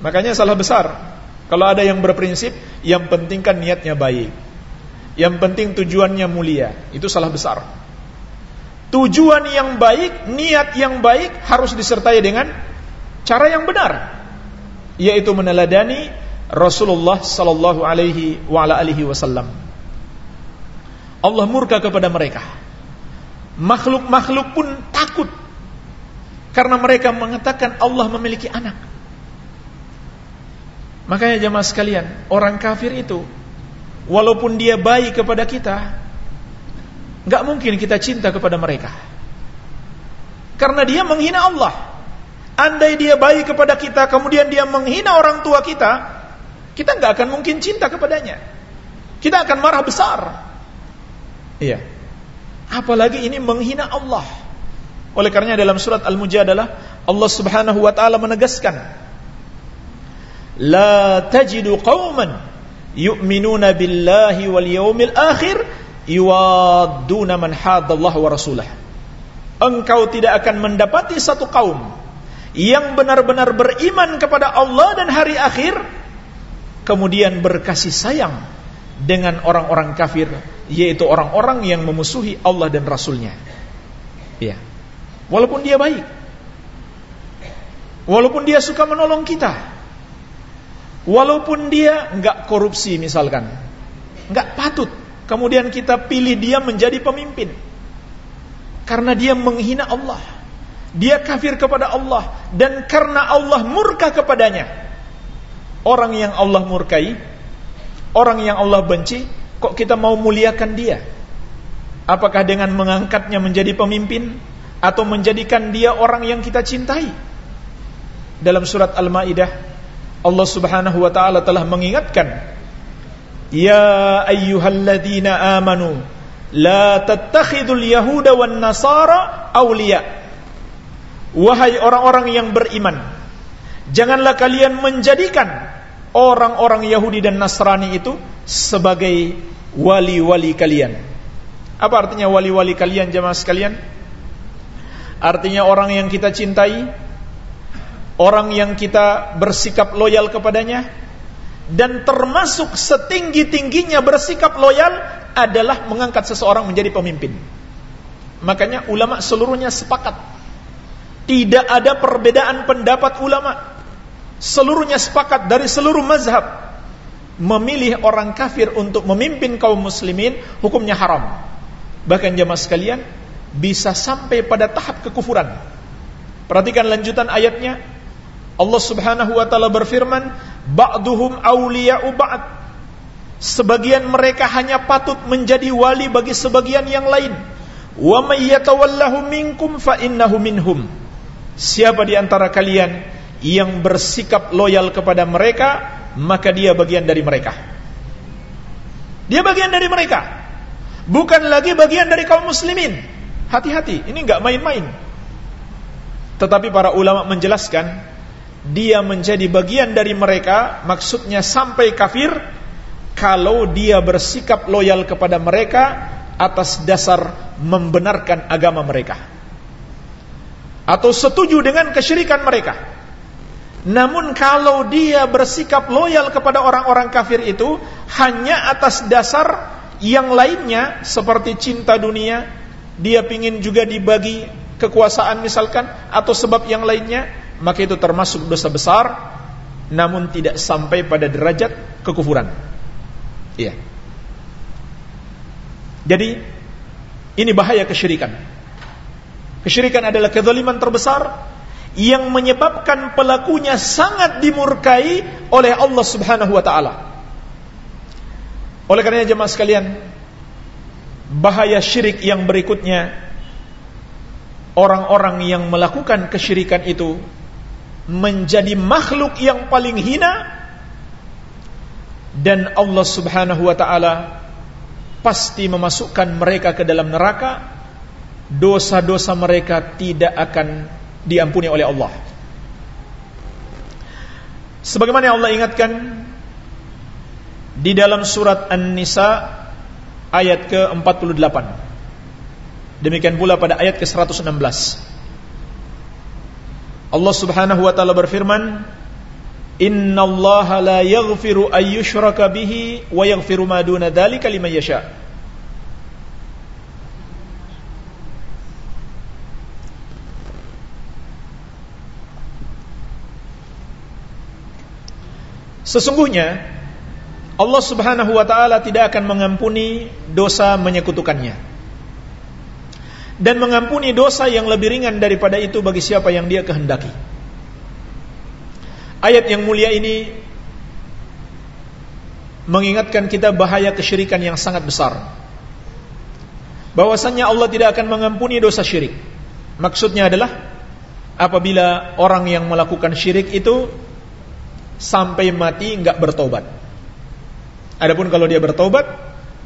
[SPEAKER 1] Makanya salah besar kalau ada yang berprinsip yang penting kan niatnya baik, yang penting tujuannya mulia, itu salah besar. Tujuan yang baik, niat yang baik harus disertai dengan cara yang benar, yaitu meneladani Rasulullah sallallahu alaihi wa ala alihi wasallam. Allah murka kepada mereka. Makhluk-makhluk pun takut karena mereka mengatakan Allah memiliki anak. Makanya jemaah sekalian, orang kafir itu walaupun dia baik kepada kita, Gak mungkin kita cinta kepada mereka. Karena dia menghina Allah. Andai dia baik kepada kita, kemudian dia menghina orang tua kita, kita gak akan mungkin cinta kepadanya. kita akan marah besar. Iya. Apalagi ini menghina Allah. Oleh karenanya dalam surat Al-Mujadalah Allah Subhanahu wa taala menegaskan La tajidu qauman yu'minuna billahi wal yawmil akhir yuwadduna man hadallahu wa rasulah. Engkau tidak akan mendapati satu kaum yang benar-benar beriman kepada Allah dan hari akhir kemudian berkasih sayang dengan orang-orang kafir yaitu orang-orang yang memusuhi Allah dan Rasulnya. Ya. Walaupun dia baik. Walaupun dia suka menolong kita. Walaupun dia enggak korupsi misalkan. Enggak patut. Kemudian kita pilih dia menjadi pemimpin. Karena dia menghina Allah. Dia kafir kepada Allah. Dan karena Allah murka kepadanya. Orang yang Allah murkai. Orang yang Allah benci. Kok kita mau muliakan dia? Apakah dengan mengangkatnya menjadi pemimpin? atau menjadikan dia orang yang kita cintai. Dalam surat Al-Maidah Allah Subhanahu wa taala telah mengingatkan Ya ayyuhalladzina amanu la tattakhidul yahuda wan nasara awliya Wahai orang-orang yang beriman janganlah kalian menjadikan orang-orang Yahudi dan Nasrani itu sebagai wali-wali kalian. Apa artinya wali-wali kalian jemaah sekalian? Artinya orang yang kita cintai Orang yang kita bersikap loyal kepadanya Dan termasuk setinggi-tingginya bersikap loyal Adalah mengangkat seseorang menjadi pemimpin Makanya ulama seluruhnya sepakat Tidak ada perbedaan pendapat ulama Seluruhnya sepakat dari seluruh mazhab Memilih orang kafir untuk memimpin kaum muslimin Hukumnya haram Bahkan jamaah sekalian bisa sampai pada tahap kekufuran. Perhatikan lanjutan ayatnya. Allah Subhanahu wa taala berfirman, "Ba'duhum awliya'u ba'd." Sebagian mereka hanya patut menjadi wali bagi sebagian yang lain. Wa may yatawallahu minkum fa innahu minhum. Siapa di antara kalian yang bersikap loyal kepada mereka, maka dia bagian dari mereka. Dia bagian dari mereka. Bukan lagi bagian dari kaum muslimin. Hati-hati, ini nggak main-main. Tetapi para ulama menjelaskan, dia menjadi bagian dari mereka, maksudnya sampai kafir, kalau dia bersikap loyal kepada mereka atas dasar membenarkan agama mereka. Atau setuju dengan kesyirikan mereka. Namun kalau dia bersikap loyal kepada orang-orang kafir itu hanya atas dasar yang lainnya seperti cinta dunia, dia pingin juga dibagi kekuasaan misalkan atau sebab yang lainnya maka itu termasuk dosa besar namun tidak sampai pada derajat kekufuran. Iya. Jadi ini bahaya kesyirikan. Kesyirikan adalah kezaliman terbesar yang menyebabkan pelakunya sangat dimurkai oleh Allah Subhanahu wa taala. Oleh karenanya jemaah sekalian bahaya syirik yang berikutnya orang-orang yang melakukan kesyirikan itu menjadi makhluk yang paling hina dan Allah Subhanahu wa taala pasti memasukkan mereka ke dalam neraka. Dosa-dosa mereka tidak akan diampuni oleh Allah sebagaimana Allah ingatkan di dalam surat An-Nisa ayat ke-48. Demikian pula pada ayat ke-116. Allah Subhanahu wa taala berfirman, "Inna Allah la yaghfiru ay yushraka bihi wa yaghfiru ma duna dzalika liman yasha." Sesungguhnya Allah Subhanahu wa taala tidak akan mengampuni dosa menyekutukannya. Dan mengampuni dosa yang lebih ringan daripada itu bagi siapa yang dia kehendaki. Ayat yang mulia ini mengingatkan kita bahaya kesyirikan yang sangat besar. Bahwasannya Allah tidak akan mengampuni dosa syirik. Maksudnya adalah apabila orang yang melakukan syirik itu sampai mati enggak bertobat Adapun kalau dia bertobat,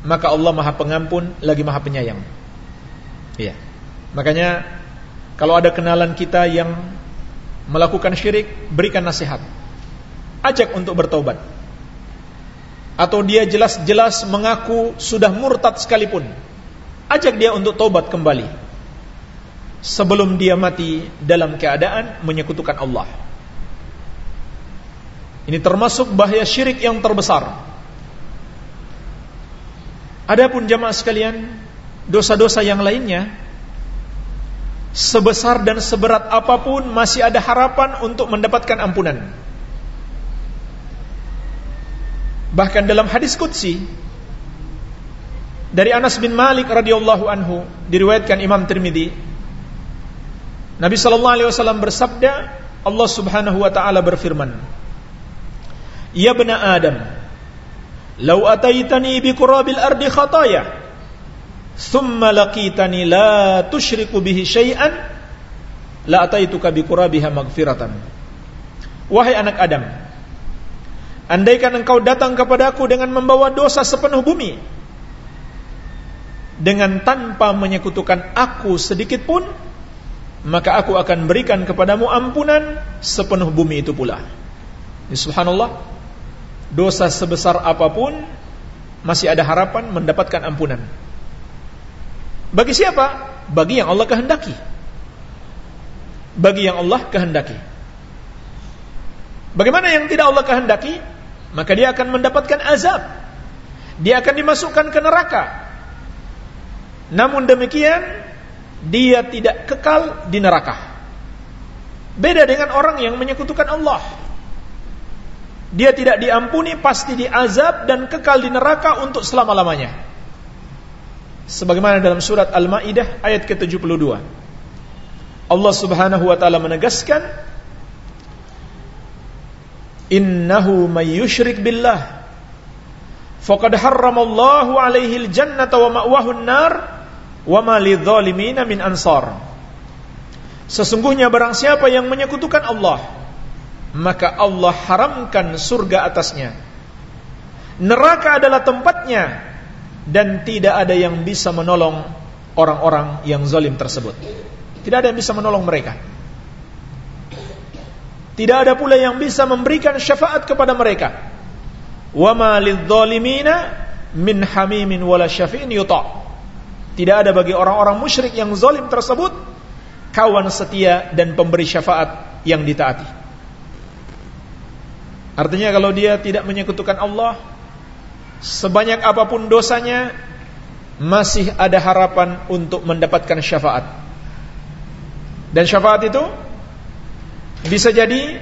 [SPEAKER 1] maka Allah Maha Pengampun lagi Maha Penyayang. Iya. Makanya kalau ada kenalan kita yang melakukan syirik, berikan nasihat. Ajak untuk bertobat. Atau dia jelas-jelas mengaku sudah murtad sekalipun. Ajak dia untuk tobat kembali. Sebelum dia mati dalam keadaan menyekutukan Allah. Ini termasuk bahaya syirik yang terbesar. Adapun jamaah sekalian, dosa-dosa yang lainnya sebesar dan seberat apa pun masih ada harapan untuk mendapatkan ampunan. Bahkan dalam hadis qudsi dari Anas bin Malik radhiyallahu anhu diriwayatkan Imam Tirmidzi Nabi sallallahu alaihi wasallam bersabda Allah Subhanahu wa taala berfirman Ya bena Adam Lau ataitani bi kurabil ardi khataya Thumma laqitani la tushriku bihi syai'an La ataituka bi kurabiha magfiratan Wahai anak Adam Andaikan engkau datang kepadaku dengan membawa dosa sepenuh bumi Dengan tanpa menyekutukan aku sedikit pun Maka aku akan berikan kepadamu ampunan sepenuh bumi itu pula. Ya, Subhanallah Dosa sebesar apa pun Masih ada harapan mendapatkan ampunan Bagi siapa? Bagi yang Allah kehendaki Bagi yang Allah kehendaki Bagaimana yang tidak Allah kehendaki? maka dia akan mendapatkan azab. Dia akan dimasukkan ke neraka. Namun demikian, dia tidak kekal di neraka. Beda dengan orang yang menyekutukan Allah. Dia tidak diampuni, pasti diazab dan kekal di neraka untuk selama-lamanya. Sebagaimana dalam surat Al-Maidah ayat ke-72. Allah Subhanahu wa taala menegaskan innahu may yushrik billah faqad harramallahu alaihi aljannata wa ma'wahu an-nar wa ma lidzalimina min ansar sesungguhnya barang siapa yang menyekutukan Allah maka Allah haramkan surga atasnya neraka adalah tempatnya dan tidak ada yang bisa menolong orang-orang yang zalim tersebut tidak ada yang bisa menolong mereka tidak ada pula yang bisa memberikan syafaat kepada mereka. Wa ma lidzalimina min hamimin wala syafi'in yuta. Tidak ada bagi orang-orang musyrik yang zalim tersebut kawan setia dan pemberi syafaat yang ditaati. Artinya kalau dia tidak menyekutukan Allah sebanyak apa pun dosanya masih ada harapan untuk mendapatkan syafaat. Dan syafaat itu bisa jadi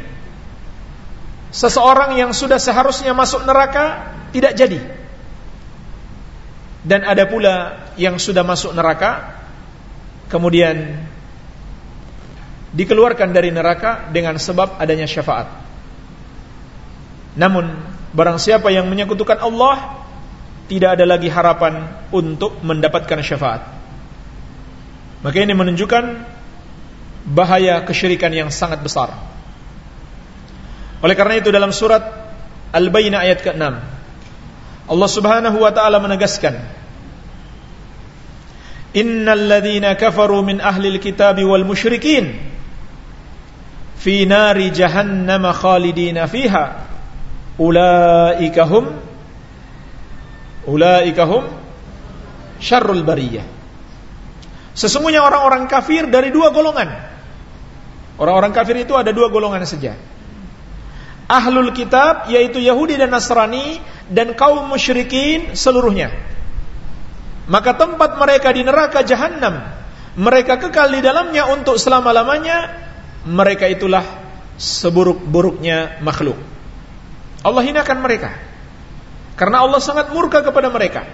[SPEAKER 1] seseorang yang sudah seharusnya masuk neraka tidak jadi. Dan ada pula yang sudah masuk neraka kemudian dikeluarkan dari neraka dengan sebab adanya syafaat. Namun barang siapa yang menyekutukan Allah tidak ada lagi harapan untuk mendapatkan syafaat. Maka ini menunjukkan bahaya kesyirikan yang sangat besar. Oleh karena itu dalam surat Al-Bayyinah ayat ke-6 Allah Subhanahu wa taala menegaskan Innal kafaru min ahli al-kitabi wal musyrikin fi nari jahannam khalidina fiha ulaika hum ulaika hum syarrul bariyah Sesungguhnya orang-orang kafir dari dua golongan Orang-orang kafir itu ada dua golongan saja. Ahlul kitab yaitu Yahudi dan Nasrani dan kaum musyrikin seluruhnya. Maka tempat mereka di neraka jahanam, mereka kekal di dalamnya untuk selama-lamanya. Mereka itulah seburuk-buruknya makhluk. Allah hinakan mereka. Karena Allah sangat murka kepada mereka.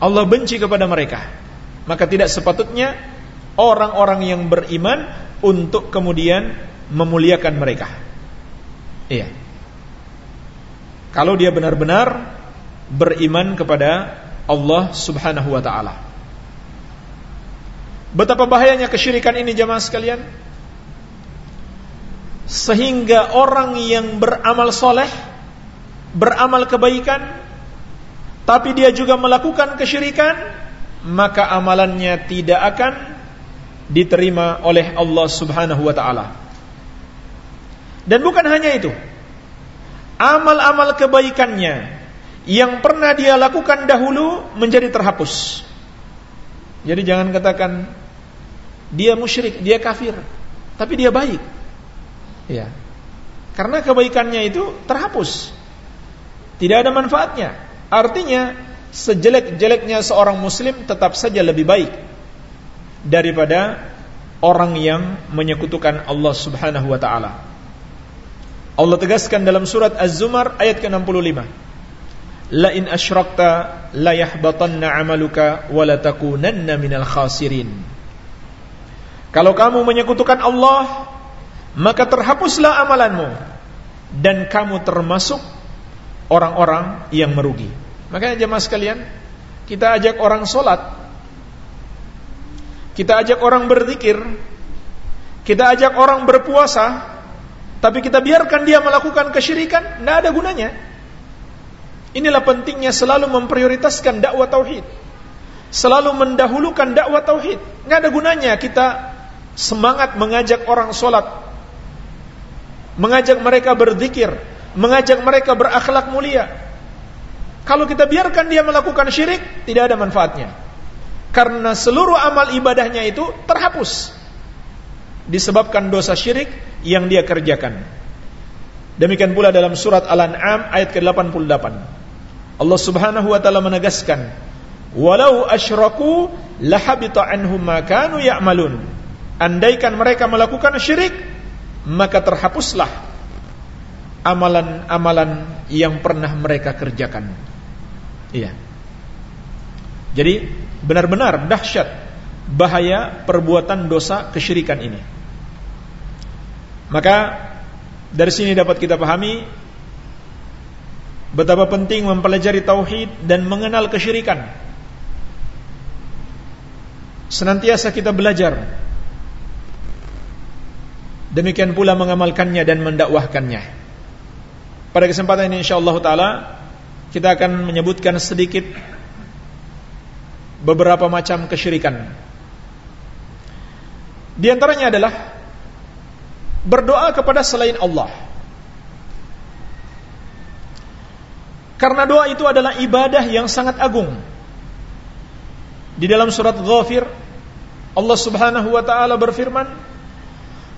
[SPEAKER 1] Allah benci kepada mereka. Maka tidak sepatutnya orang-orang yang beriman untuk kemudian memuliakan mereka. Iya. Kalau dia benar-benar beriman kepada Allah Subhanahu wa taala. Betapa bahayanya kesyirikan ini jemaah sekalian? Sehingga orang yang beramal soleh Beramal kebaikan tapi dia juga melakukan kesyirikan, maka amalannya tidak akan diterima oleh Allah Subhanahu wa taala. Dan bukan hanya itu. Amal-amal kebaikannya yang pernah dia lakukan dahulu menjadi terhapus. Jadi jangan katakan dia musyrik, dia kafir, tapi dia baik. Ya. Karena kebaikannya itu terhapus. Tidak ada manfaatnya. Artinya sejelek-jeleknya seorang muslim tetap saja lebih baik daripada orang yang menyekutukan Allah Subhanahu wa taala. Allah tegaskan dalam surat Az-Zumar ayat ke-65. La in asyrakta la yahbatanna 'amaluka wa la takunanna minal khasirin. Kalau kamu menyekutukan Allah, maka terhapuslah amalanmu dan kamu termasuk orang-orang yang merugi. Makanya jemaah sekalian, kita ajak orang sholat, kita ajak orang berzikir, kita ajak orang berpuasa, tapi kita biarkan dia melakukan kesyirikan, tidak ada gunanya. Inilah pentingnya selalu memprioritaskan dakwah tauhid. Selalu mendahulukan dakwah tauhid. Nggak ada gunanya kita semangat mengajak orang sholat, mengajak mereka berzikir, mengajak mereka berakhlak mulia. Kalau kita biarkan dia melakukan syirik, tidak ada manfaatnya. Karena seluruh amal ibadahnya itu terhapus. Disebabkan dosa syirik yang dia kerjakan. Demikian pula dalam surat Al-An'am ayat ke-88. Allah Subhanahu wa taala menegaskan, "Walau asyraku lahabita anhum ma kanu ya'malun." Andaikan mereka melakukan syirik, maka terhapuslah amalan-amalan yang pernah mereka kerjakan. Iya. Jadi benar-benar dahsyat bahaya perbuatan dosa kesyirikan ini. Maka dari sini dapat kita pahami betapa penting mempelajari tauhid dan mengenal kesyirikan. Senantiasa kita belajar. Demikian pula mengamalkannya dan mendakwahkannya. Pada kesempatan ini insyaallah taala kita akan menyebutkan sedikit beberapa macam kesyirikan. Di antaranya adalah berdoa kepada selain Allah. Karena doa itu adalah ibadah yang sangat agung. Di dalam surat Ghafir Allah Subhanahu wa taala berfirman,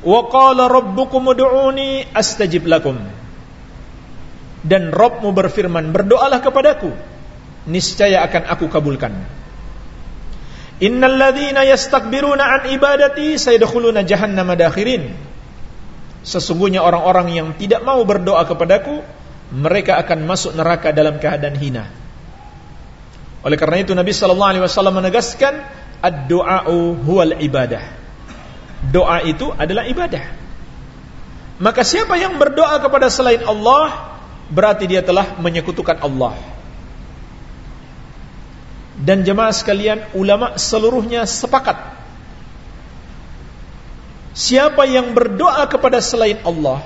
[SPEAKER 1] "Wa qala rabbukum ud'uni astajib lakum." dan Robmu berfirman, berdoalah kepadaku, niscaya akan aku kabulkan. Innal ladzina yastakbiruna an ibadati sayadkhuluna jahannama dakhirin. Sesungguhnya orang-orang yang tidak mau berdoa kepadaku, mereka akan masuk neraka dalam keadaan hina. Oleh karena itu Nabi sallallahu alaihi wasallam menegaskan ad-du'a'u huwal ibadah. Doa itu adalah ibadah. Maka siapa yang berdoa kepada selain Allah, berarti dia telah menyekutukan Allah. Dan jemaah sekalian, ulama seluruhnya sepakat. Siapa yang berdoa kepada selain Allah,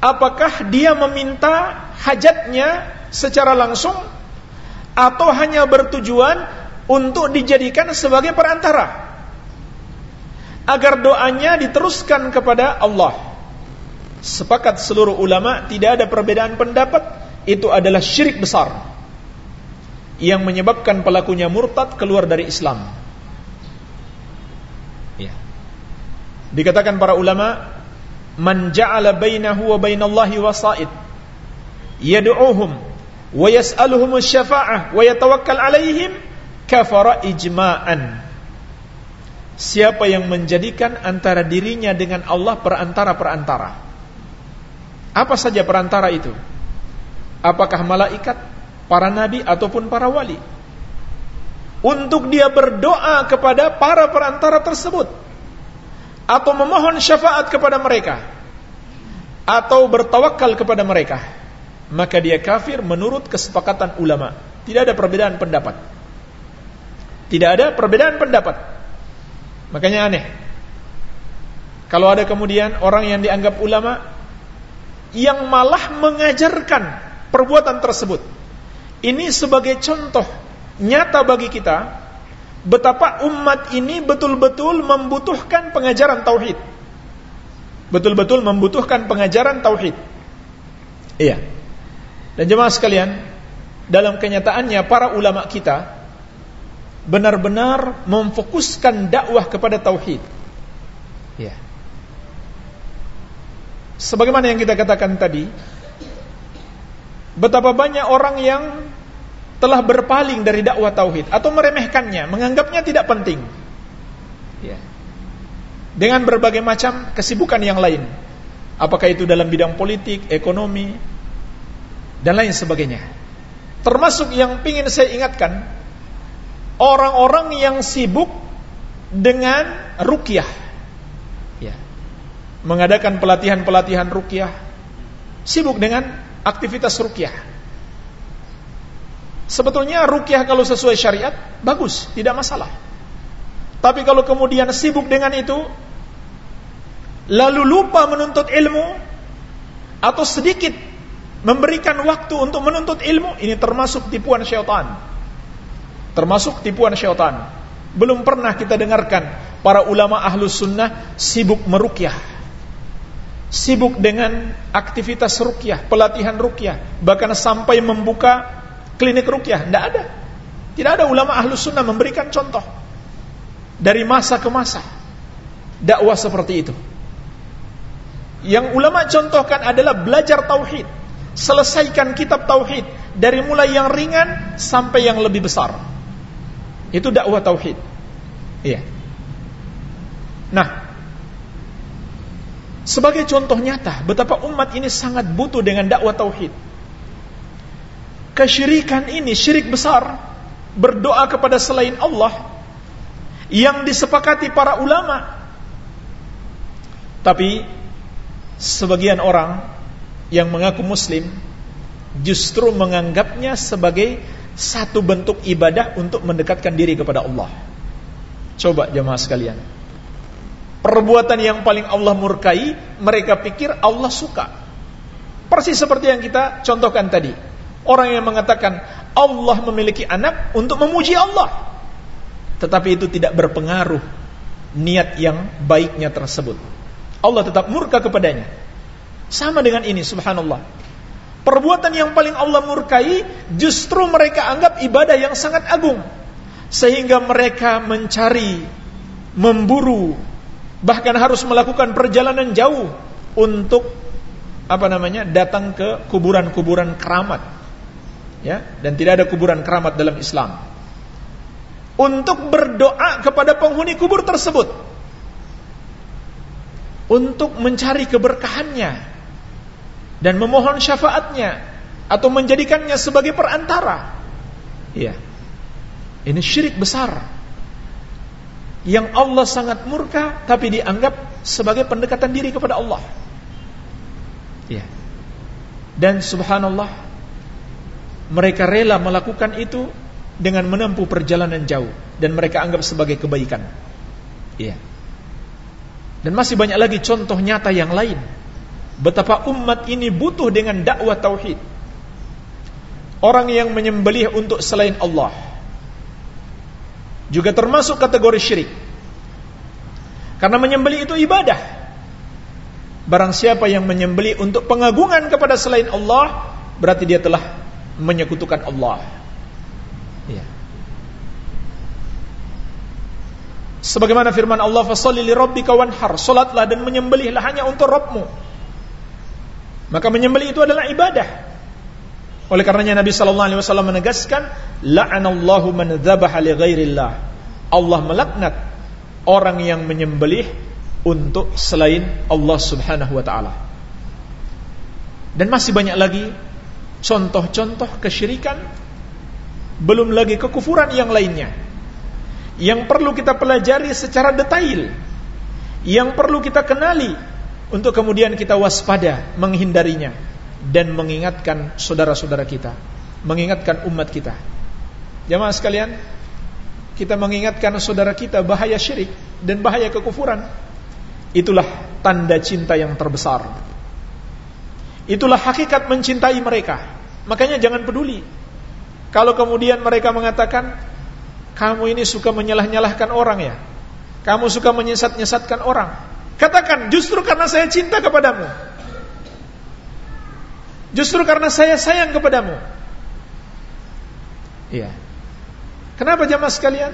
[SPEAKER 1] apakah dia meminta hajatnya secara langsung atau hanya bertujuan untuk dijadikan sebagai perantara agar doanya diteruskan kepada Allah sepakat seluruh ulama tidak ada perbedaan pendapat itu adalah syirik besar yang menyebabkan pelakunya murtad keluar dari Islam. Ya. Dikatakan para ulama, man ja'ala bainahu wa bainallahi wasa'id yad'uuhum wa yas'aluhum syafa'ah wa yatawakkal 'alaihim kafara ijma'an. Siapa yang menjadikan antara dirinya dengan Allah perantara-perantara apa saja perantara itu? Apakah malaikat, para nabi ataupun para wali? Untuk dia berdoa kepada para perantara tersebut atau memohon syafaat kepada mereka atau bertawakal kepada mereka, maka dia kafir menurut kesepakatan ulama. Tidak ada perbedaan pendapat. Tidak ada perbedaan pendapat. Makanya aneh. Kalau ada kemudian orang yang dianggap ulama yang malah mengajarkan perbuatan tersebut. Ini sebagai contoh nyata bagi kita betapa umat ini betul-betul membutuhkan pengajaran tauhid. Betul-betul membutuhkan pengajaran tauhid. Iya. Dan jemaah sekalian, dalam kenyataannya para ulama kita benar-benar memfokuskan dakwah kepada tauhid. Ya. Sebagaimana yang kita katakan tadi, betapa banyak orang yang telah berpaling dari dakwah tauhid atau meremehkannya, menganggapnya tidak penting. Ya. Dengan berbagai macam kesibukan yang lain. Apakah itu dalam bidang politik, ekonomi, dan lain sebagainya. Termasuk yang ingin saya ingatkan, orang-orang yang sibuk dengan rukyah. Ya. Mengadakan pelatihan-pelatihan rukyah. Sibuk dengan aktivitas rukyah. Sebetulnya rukyah kalau sesuai syariat bagus, tidak masalah. Tapi kalau kemudian sibuk dengan itu lalu lupa menuntut ilmu atau sedikit memberikan waktu untuk menuntut ilmu ini termasuk tipuan syaitan termasuk tipuan syaitan. Belum pernah kita dengarkan para ulama ahlus sunnah sibuk merukyah. Sibuk dengan aktivitas rukyah, pelatihan rukyah, bahkan sampai membuka klinik rukyah. Tidak ada. Tidak ada ulama ahlus sunnah memberikan contoh dari masa ke masa dakwah seperti itu. Yang ulama contohkan adalah belajar tauhid, selesaikan kitab tauhid dari mulai yang ringan sampai yang lebih besar. Itu dakwah tauhid. Iya. Nah, sebagai contoh nyata betapa umat ini sangat butuh dengan dakwah tauhid. Kesyirikan ini syirik besar, berdoa kepada selain Allah yang disepakati para ulama. Tapi sebagian orang yang mengaku muslim justru menganggapnya sebagai satu bentuk ibadah untuk mendekatkan diri kepada Allah. Coba jemaah sekalian. Perbuatan yang paling Allah murkai, mereka pikir Allah suka. Persis seperti yang kita contohkan tadi. Orang yang mengatakan Allah memiliki anak untuk memuji Allah. Tetapi itu tidak berpengaruh niat yang baiknya tersebut. Allah tetap murka kepadanya. Sama dengan ini subhanallah. Perbuatan yang paling Allah murkai justru mereka anggap ibadah yang sangat agung. Sehingga mereka mencari, memburu, bahkan harus melakukan perjalanan jauh untuk apa namanya? datang ke kuburan-kuburan keramat. Ya, dan tidak ada kuburan keramat dalam Islam. Untuk berdoa kepada penghuni kubur tersebut. Untuk mencari keberkahannya dan memohon syafaatnya atau menjadikannya sebagai perantara. Iya. Ini syirik besar. Yang Allah sangat murka tapi dianggap sebagai pendekatan diri kepada Allah. Iya. Dan subhanallah mereka rela melakukan itu dengan menempuh perjalanan jauh dan mereka anggap sebagai kebaikan. Iya. Dan masih banyak lagi contoh nyata yang lain betapa umat ini butuh dengan dakwah tauhid. Orang yang menyembelih untuk selain Allah juga termasuk kategori syirik. Karena menyembelih itu ibadah. Barang siapa yang menyembelih untuk pengagungan kepada selain Allah, berarti dia telah menyekutukan Allah. Ya. Sebagaimana firman Allah, "Fasholli li wanhar." Salatlah dan menyembelihlah hanya untuk Rabbmu. Maka menyembelih itu adalah ibadah. Oleh karenanya Nabi sallallahu alaihi wasallam menegaskan, la'anallahu man dzabaha li ghairillah. Allah melaknat orang yang menyembelih untuk selain Allah Subhanahu wa taala. Dan masih banyak lagi contoh-contoh kesyirikan belum lagi kekufuran yang lainnya yang perlu kita pelajari secara detail yang perlu kita kenali untuk kemudian kita waspada menghindarinya dan mengingatkan saudara-saudara kita, mengingatkan umat kita. Jamaah sekalian, kita mengingatkan saudara kita bahaya syirik dan bahaya kekufuran. Itulah tanda cinta yang terbesar. Itulah hakikat mencintai mereka. Makanya jangan peduli Kalau kemudian mereka mengatakan, kamu ini suka menyalah-nyalahkan orang ya, kamu suka menyesat-nyesatkan orang. Katakan, justru karena saya cinta kepadamu. Justru karena saya sayang kepadamu. Iya. Kenapa jamaah sekalian?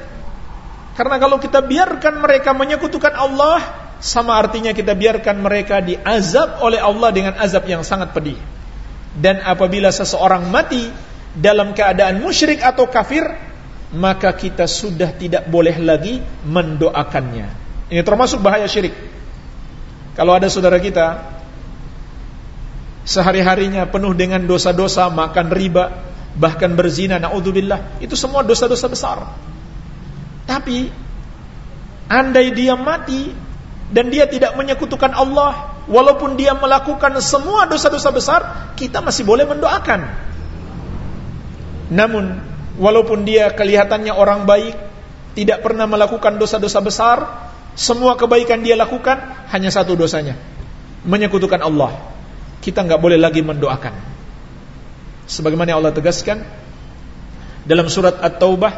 [SPEAKER 1] Karena kalau kita biarkan mereka menyekutukan Allah, sama artinya kita biarkan mereka diazab oleh Allah dengan azab yang sangat pedih. Dan apabila seseorang mati dalam keadaan musyrik atau kafir, maka kita sudah tidak boleh lagi mendoakannya. Ini termasuk bahaya syirik. Kalau ada saudara kita sehari-harinya penuh dengan dosa-dosa, makan riba, bahkan berzina, naudzubillah, itu semua dosa-dosa besar. Tapi andai dia mati dan dia tidak menyekutukan Allah, walaupun dia melakukan semua dosa-dosa besar, kita masih boleh mendoakan. Namun, walaupun dia kelihatannya orang baik, tidak pernah melakukan dosa-dosa besar, semua kebaikan dia lakukan hanya satu dosanya, menyekutukan Allah. Kita nggak boleh lagi mendoakan. Sebagaimana Allah tegaskan dalam surat At-Taubah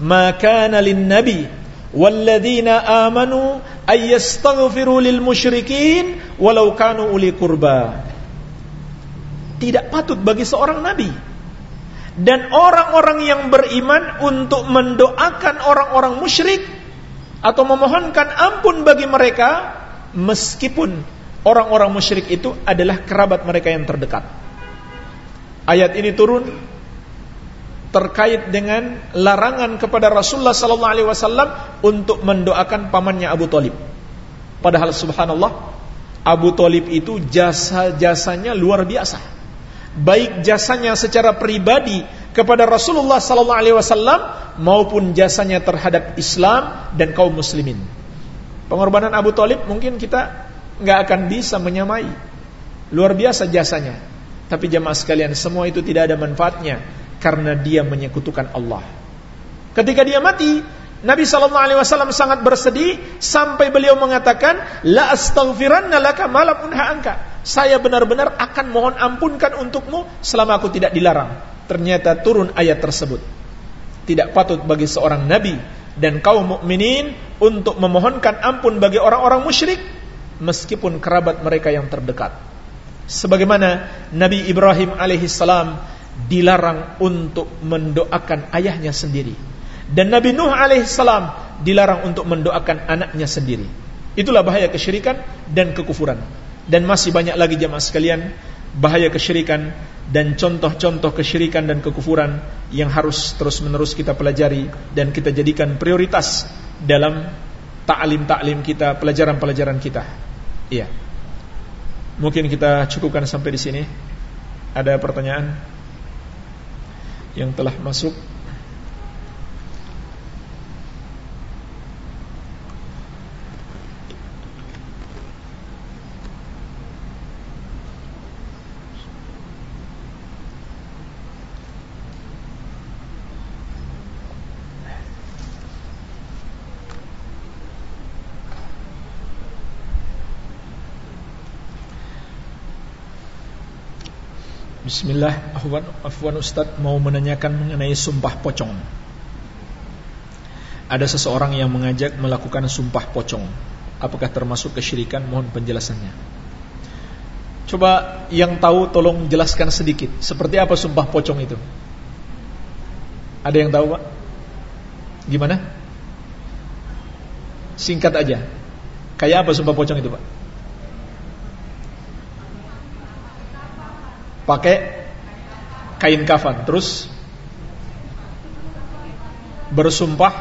[SPEAKER 1] ma kana lin nabi walladzina amanu ay yastaghfiru lil musyrikin walau kanu uli kurba tidak patut bagi seorang nabi dan orang-orang yang beriman untuk mendoakan orang-orang musyrik atau memohonkan ampun bagi mereka meskipun orang-orang musyrik itu adalah kerabat mereka yang terdekat ayat ini turun terkait dengan larangan kepada Rasulullah sallallahu alaihi wasallam untuk mendoakan pamannya Abu Talib. Padahal subhanallah Abu Talib itu jasa-jasanya luar biasa. Baik jasanya secara pribadi kepada Rasulullah sallallahu alaihi wasallam maupun jasanya terhadap Islam dan kaum muslimin. Pengorbanan Abu Talib mungkin kita nggak akan bisa menyamai. Luar biasa jasanya. Tapi jemaah sekalian, semua itu tidak ada manfaatnya karena dia menyekutukan Allah. Ketika dia mati, Nabi sallallahu alaihi wasallam sangat bersedih sampai beliau mengatakan, "La astaghfiranna laka ma lam anka." Saya benar-benar akan mohon ampunkan untukmu selama aku tidak dilarang. Ternyata turun ayat tersebut. Tidak patut bagi seorang nabi dan kaum mukminin untuk memohonkan ampun bagi orang-orang musyrik meskipun kerabat mereka yang terdekat. Sebagaimana Nabi Ibrahim alaihissalam dilarang untuk mendoakan ayahnya sendiri. Dan Nabi Nuh alaihissalam dilarang untuk mendoakan anaknya sendiri. Itulah bahaya kesyirikan dan kekufuran. Dan masih banyak lagi jamaah sekalian bahaya kesyirikan dan contoh-contoh kesyirikan dan kekufuran yang harus terus-menerus kita pelajari dan kita jadikan prioritas dalam ta'lim-ta'lim kita, pelajaran-pelajaran kita. Iya. Mungkin kita cukupkan sampai di sini. Ada pertanyaan? yang telah masuk Bismillah, Afwan, Afwan Ustaz mau menanyakan mengenai sumpah pocong. Ada seseorang yang mengajak melakukan sumpah pocong. Apakah termasuk kesyirikan? Mohon penjelasannya. Coba yang tahu tolong jelaskan sedikit. Seperti apa sumpah pocong itu? Ada yang tahu Pak? Gimana? Singkat aja. Kayak apa sumpah pocong itu Pak? Pakai kain kafan. Terus bersumpah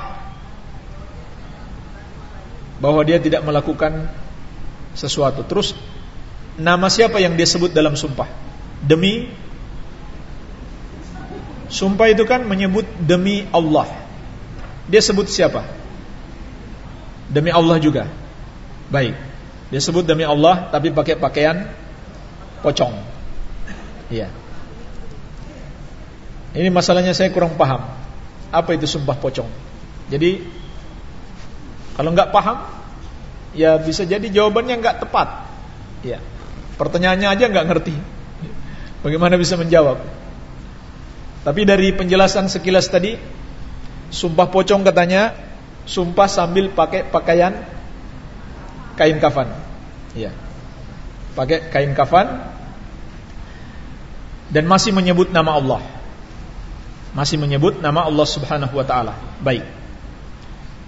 [SPEAKER 1] bahwa dia tidak melakukan sesuatu. Terus nama siapa yang dia sebut dalam sumpah? Demi sumpah itu kan menyebut demi Allah. Dia sebut siapa? Demi Allah juga. Baik. Dia sebut demi Allah tapi pakai pakaian pocong Iya. Ini masalahnya saya kurang paham. Apa itu sumpah pocong? Jadi kalau nggak paham, ya bisa jadi jawabannya nggak tepat. Ya, pertanyaannya aja nggak ngerti. Bagaimana bisa menjawab? Tapi dari penjelasan sekilas tadi, sumpah pocong katanya sumpah sambil pakai pakaian kain kafan. Iya. Pakai kain kafan dan masih menyebut nama Allah. Masih menyebut nama Allah Subhanahu wa taala. Baik.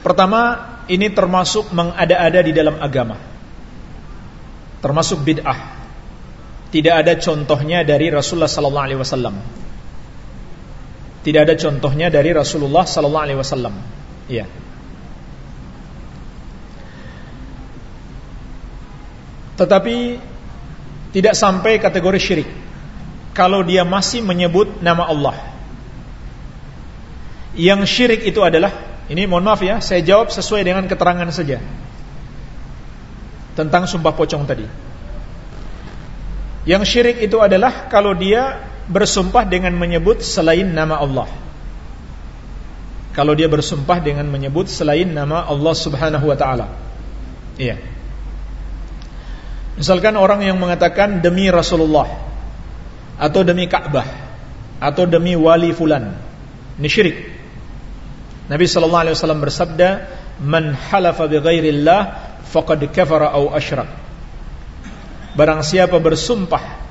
[SPEAKER 1] Pertama, ini termasuk mengada-ada di dalam agama. Termasuk bid'ah. Tidak ada contohnya dari Rasulullah sallallahu alaihi wasallam. Tidak ada contohnya dari Rasulullah sallallahu alaihi wasallam. Iya. Tetapi tidak sampai kategori syirik kalau dia masih menyebut nama Allah. Yang syirik itu adalah ini mohon maaf ya, saya jawab sesuai dengan keterangan saja tentang sumpah pocong tadi. Yang syirik itu adalah kalau dia bersumpah dengan menyebut selain nama Allah. Kalau dia bersumpah dengan menyebut selain nama Allah Subhanahu wa taala. Iya. Misalkan orang yang mengatakan demi Rasulullah atau demi Ka'bah atau demi wali fulan. Ini syirik. Nabi sallallahu alaihi wasallam bersabda, "Man halafa bi ghairillah faqad kafara aw asyrak." Barang siapa bersumpah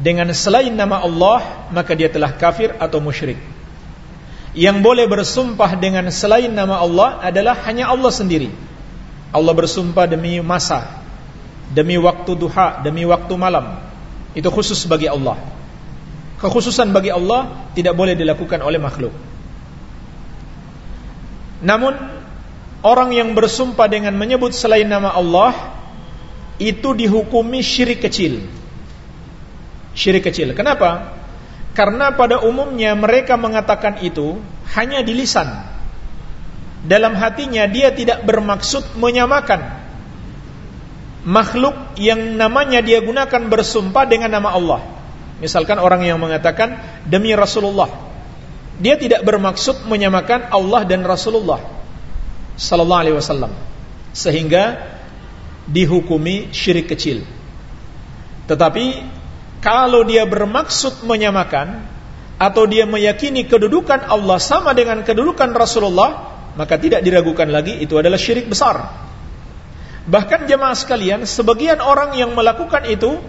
[SPEAKER 1] dengan selain nama Allah maka dia telah kafir atau musyrik. Yang boleh bersumpah dengan selain nama Allah adalah hanya Allah sendiri. Allah bersumpah demi masa, demi waktu duha, demi waktu malam. Itu khusus bagi Allah. Kekhususan bagi Allah tidak boleh dilakukan oleh makhluk. Namun orang yang bersumpah dengan menyebut selain nama Allah itu dihukumi syirik kecil syirik kecil. Kenapa? Karena pada umumnya mereka mengatakan itu hanya di lisan. Dalam hatinya dia tidak bermaksud menyamakan makhluk yang namanya dia gunakan bersumpah dengan nama Allah. Misalkan orang yang mengatakan demi Rasulullah. Dia tidak bermaksud menyamakan Allah dan Rasulullah sallallahu alaihi wasallam. Sehingga dihukumi syirik kecil. Tetapi kalau dia bermaksud menyamakan atau dia meyakini kedudukan Allah sama dengan kedudukan Rasulullah, maka tidak diragukan lagi itu adalah syirik besar. Bahkan jemaah sekalian, sebagian orang yang melakukan itu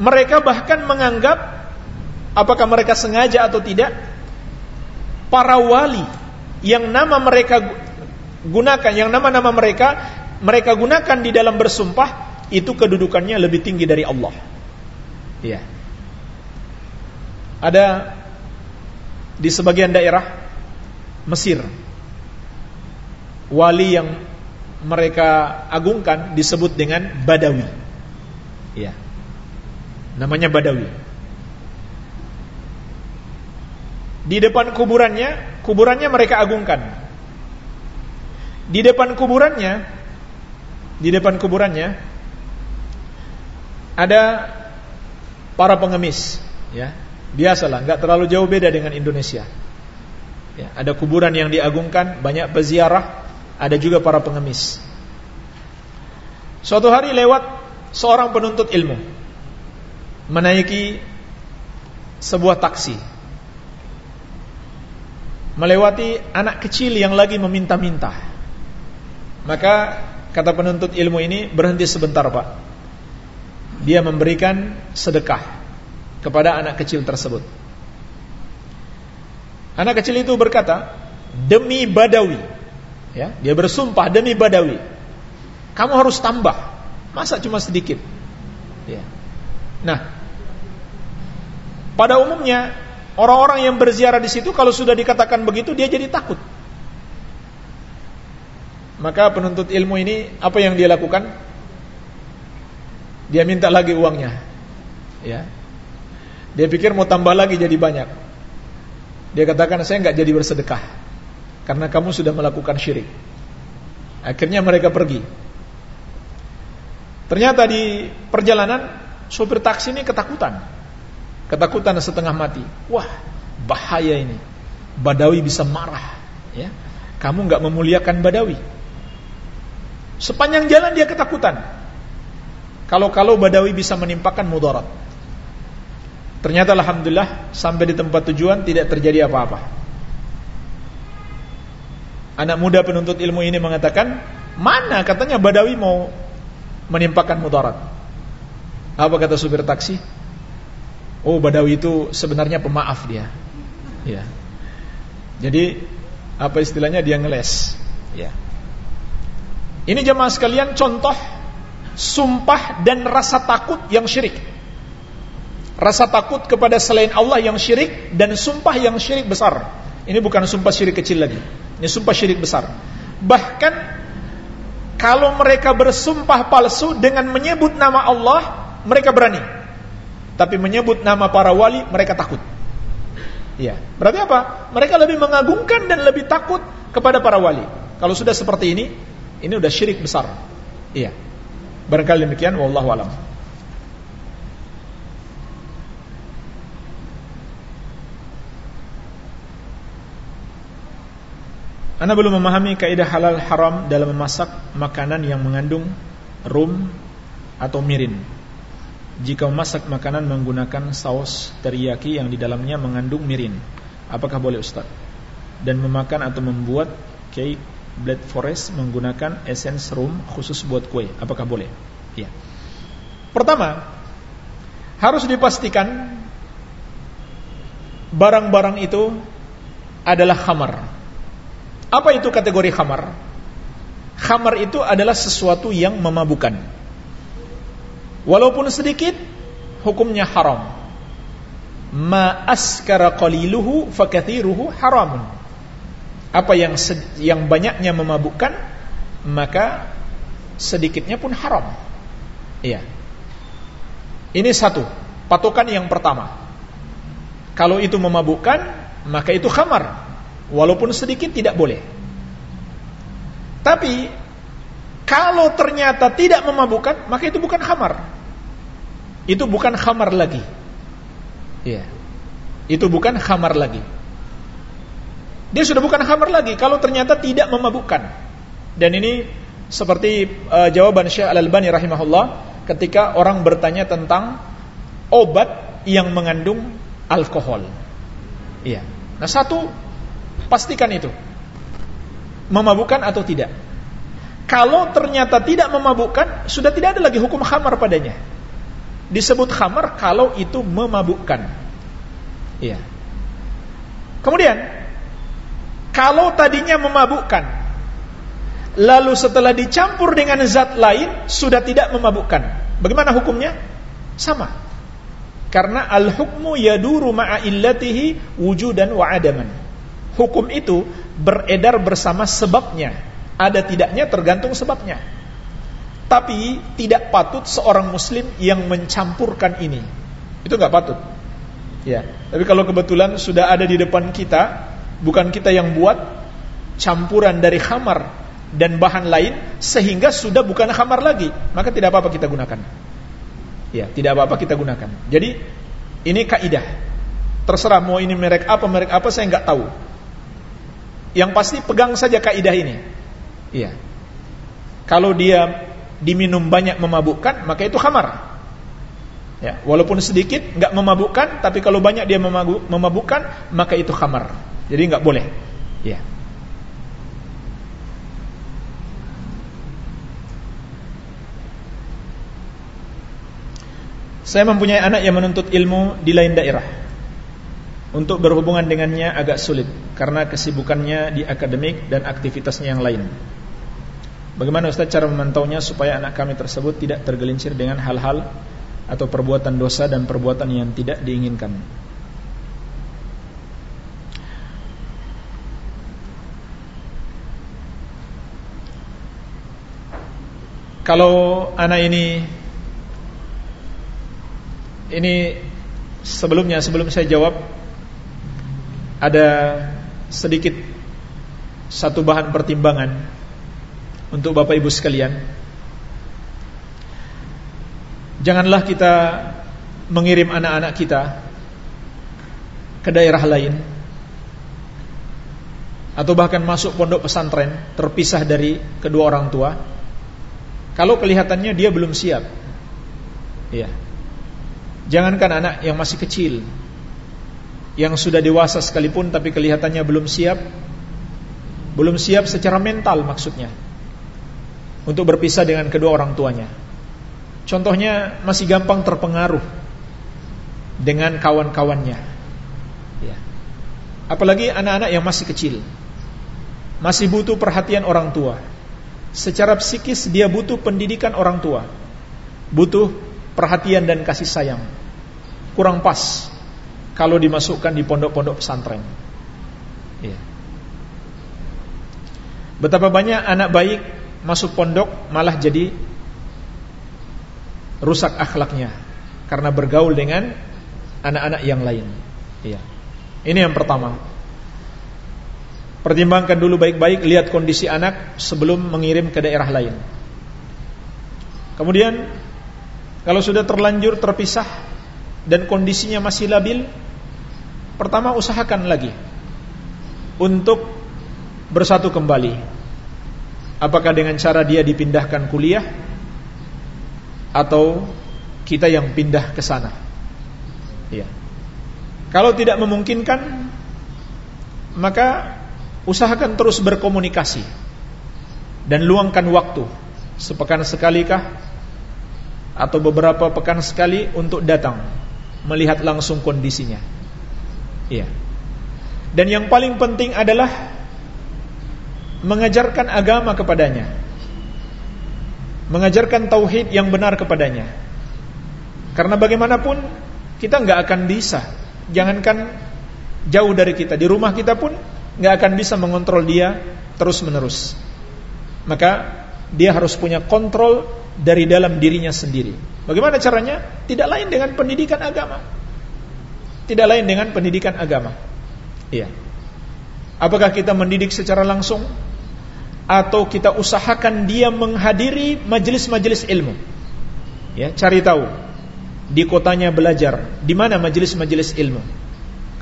[SPEAKER 1] mereka bahkan menganggap apakah mereka sengaja atau tidak para wali yang nama mereka gunakan, yang nama-nama mereka mereka gunakan di dalam bersumpah itu kedudukannya lebih tinggi dari Allah. Iya. Ada di sebagian daerah Mesir wali yang mereka agungkan disebut dengan Badawi. Iya. Namanya Badawi. Di depan kuburannya, kuburannya mereka agungkan. Di depan kuburannya, di depan kuburannya ada para pengemis, ya. Biasalah, nggak terlalu jauh beda dengan Indonesia. Ya, ada kuburan yang diagungkan, banyak peziarah, ada juga para pengemis. Suatu hari lewat seorang penuntut ilmu menaiki sebuah taksi. Melewati anak kecil yang lagi meminta-minta. Maka kata penuntut ilmu ini berhenti sebentar, Pak dia memberikan sedekah kepada anak kecil tersebut. Anak kecil itu berkata, demi Badawi, ya, dia bersumpah demi Badawi, kamu harus tambah, masa cuma sedikit. Ya. Nah, pada umumnya orang-orang yang berziarah di situ kalau sudah dikatakan begitu dia jadi takut. Maka penuntut ilmu ini apa yang dia lakukan? Dia minta lagi uangnya. Ya. Dia pikir mau tambah lagi jadi banyak. Dia katakan saya nggak jadi bersedekah karena kamu sudah melakukan syirik. Akhirnya mereka pergi. Ternyata di perjalanan sopir taksi ini ketakutan. Ketakutan setengah mati. Wah, bahaya ini. Badawi bisa marah, ya. Kamu nggak memuliakan Badawi. Sepanjang jalan dia ketakutan. Kalau-kalau Badawi bisa menimpakan mudarat. Ternyata alhamdulillah sampai di tempat tujuan tidak terjadi apa-apa. Anak muda penuntut ilmu ini mengatakan, "Mana katanya Badawi mau menimpakan mudarat?" Apa kata supir taksi? Oh, Badawi itu sebenarnya pemaaf dia. Ya. Jadi apa istilahnya dia ngeles. Ya. Ini jemaah sekalian contoh sumpah dan rasa takut yang syirik rasa takut kepada selain Allah yang syirik dan sumpah yang syirik besar. Ini bukan sumpah syirik kecil lagi. Ini sumpah syirik besar. Bahkan kalau mereka bersumpah palsu dengan menyebut nama Allah, mereka berani. Tapi menyebut nama para wali, mereka takut. Iya. Berarti apa? Mereka lebih mengagungkan dan lebih takut kepada para wali. Kalau sudah seperti ini, ini udah syirik besar. Iya. Barangkali demikian wallahu alam. Anda belum memahami kaidah halal haram dalam memasak makanan yang mengandung rum atau mirin. Jika memasak makanan menggunakan saus teriyaki yang di dalamnya mengandung mirin, apakah boleh Ustaz? Dan memakan atau membuat cake black forest menggunakan essence rum khusus buat kue, apakah boleh? Ya. Pertama, harus dipastikan barang-barang itu adalah khamar apa itu kategori khamar? Khamar itu adalah sesuatu yang memabukkan. Walaupun sedikit, hukumnya haram. Ma askara qaliluhu fakathiruhu haramun. Apa yang yang banyaknya memabukkan, maka sedikitnya pun haram. Iya. Ini satu, patokan yang pertama. Kalau itu memabukkan, maka itu khamar. Walaupun sedikit tidak boleh. Tapi kalau ternyata tidak memabukkan, maka itu bukan khamar. Itu bukan khamar lagi. Iya. Itu bukan khamar lagi. Dia sudah bukan khamar lagi kalau ternyata tidak memabukkan. Dan ini seperti uh, jawaban Syekh Al-Albani rahimahullah ketika orang bertanya tentang obat yang mengandung alkohol. Iya. Nah, satu Pastikan itu. Memabukkan atau tidak. Kalau ternyata tidak memabukkan, sudah tidak ada lagi hukum khamar padanya. Disebut khamar kalau itu memabukkan. Iya. Kemudian, kalau tadinya memabukkan, lalu setelah dicampur dengan zat lain, sudah tidak memabukkan. Bagaimana hukumnya? Sama. Karena al-hukmu yaduru ma'a illatihi wujudan wa adaman hukum itu beredar bersama sebabnya. Ada tidaknya tergantung sebabnya. Tapi tidak patut seorang muslim yang mencampurkan ini. Itu nggak patut. Ya. Tapi kalau kebetulan sudah ada di depan kita, bukan kita yang buat campuran dari khamar dan bahan lain sehingga sudah bukan khamar lagi, maka tidak apa-apa kita gunakan. Ya, tidak apa-apa kita gunakan. Jadi ini kaidah. Terserah mau ini merek apa, merek apa saya nggak tahu. Yang pasti pegang saja kaidah ini. Iya. Kalau dia diminum banyak memabukkan, maka itu khamar. Ya, walaupun sedikit nggak memabukkan, tapi kalau banyak dia memabukkan, maka itu khamar. Jadi nggak boleh. Ya. Saya mempunyai anak yang menuntut ilmu di lain daerah. Untuk berhubungan dengannya agak sulit karena kesibukannya di akademik dan aktivitasnya yang lain. Bagaimana Ustaz cara memantaunya supaya anak kami tersebut tidak tergelincir dengan hal-hal atau perbuatan dosa dan perbuatan yang tidak diinginkan? Kalau anak ini ini sebelumnya sebelum saya jawab ada sedikit satu bahan pertimbangan untuk Bapak Ibu sekalian. Janganlah kita mengirim anak-anak kita ke daerah lain atau bahkan masuk pondok pesantren terpisah dari kedua orang tua kalau kelihatannya dia belum siap. Iya. Jangankan anak yang masih kecil Yang sudah dewasa sekalipun Tapi kelihatannya belum siap. Belum siap secara mental maksudnya. Untuk berpisah dengan kedua orang tuanya. Contohnya masih gampang terpengaruh Dengan kawan-kawannya. Ya. Apalagi anak-anak yang masih kecil. Masih butuh perhatian orang tua. Secara psikis dia butuh pendidikan orang tua. Butuh perhatian dan kasih sayang. Kurang pas kalau dimasukkan di pondok-pondok pesantren. Ya. Betapa banyak anak baik masuk pondok malah jadi rusak akhlaknya karena bergaul dengan anak-anak yang lain. Ya. Ini yang pertama. Pertimbangkan dulu baik-baik lihat kondisi anak sebelum mengirim ke daerah lain. Kemudian kalau sudah terlanjur terpisah dan kondisinya masih labil, pertama usahakan lagi untuk bersatu kembali. Apakah dengan cara dia dipindahkan kuliah atau kita yang pindah ke sana? Ya. Kalau tidak memungkinkan, maka usahakan terus berkomunikasi dan luangkan waktu sepekan sekalikah atau beberapa pekan sekali untuk datang melihat langsung kondisinya. Iya. Dan yang paling penting adalah mengajarkan agama kepadanya. Mengajarkan tauhid yang benar kepadanya. Karena bagaimanapun kita nggak akan bisa, jangankan jauh dari kita, di rumah kita pun nggak akan bisa mengontrol dia terus menerus. Maka dia harus punya kontrol dari dalam dirinya sendiri. Bagaimana caranya? Tidak lain dengan pendidikan agama. Tidak lain dengan pendidikan agama. Iya. Apakah kita mendidik secara langsung atau kita usahakan dia menghadiri majelis-majelis ilmu? Ya, cari tahu di kotanya belajar, di mana majelis-majelis ilmu.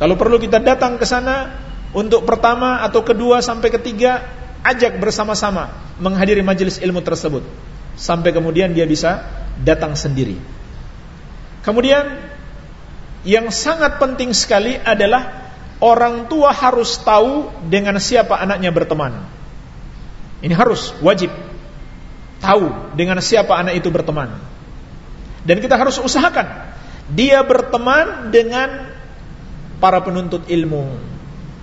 [SPEAKER 1] Kalau perlu kita datang ke sana untuk pertama atau kedua sampai ketiga ajak bersama-sama menghadiri majelis ilmu tersebut sampai kemudian dia bisa datang sendiri. Kemudian yang sangat penting sekali adalah orang tua harus tahu dengan siapa anaknya berteman. Ini harus wajib tahu dengan siapa anak itu berteman. Dan kita harus usahakan dia berteman dengan para penuntut ilmu.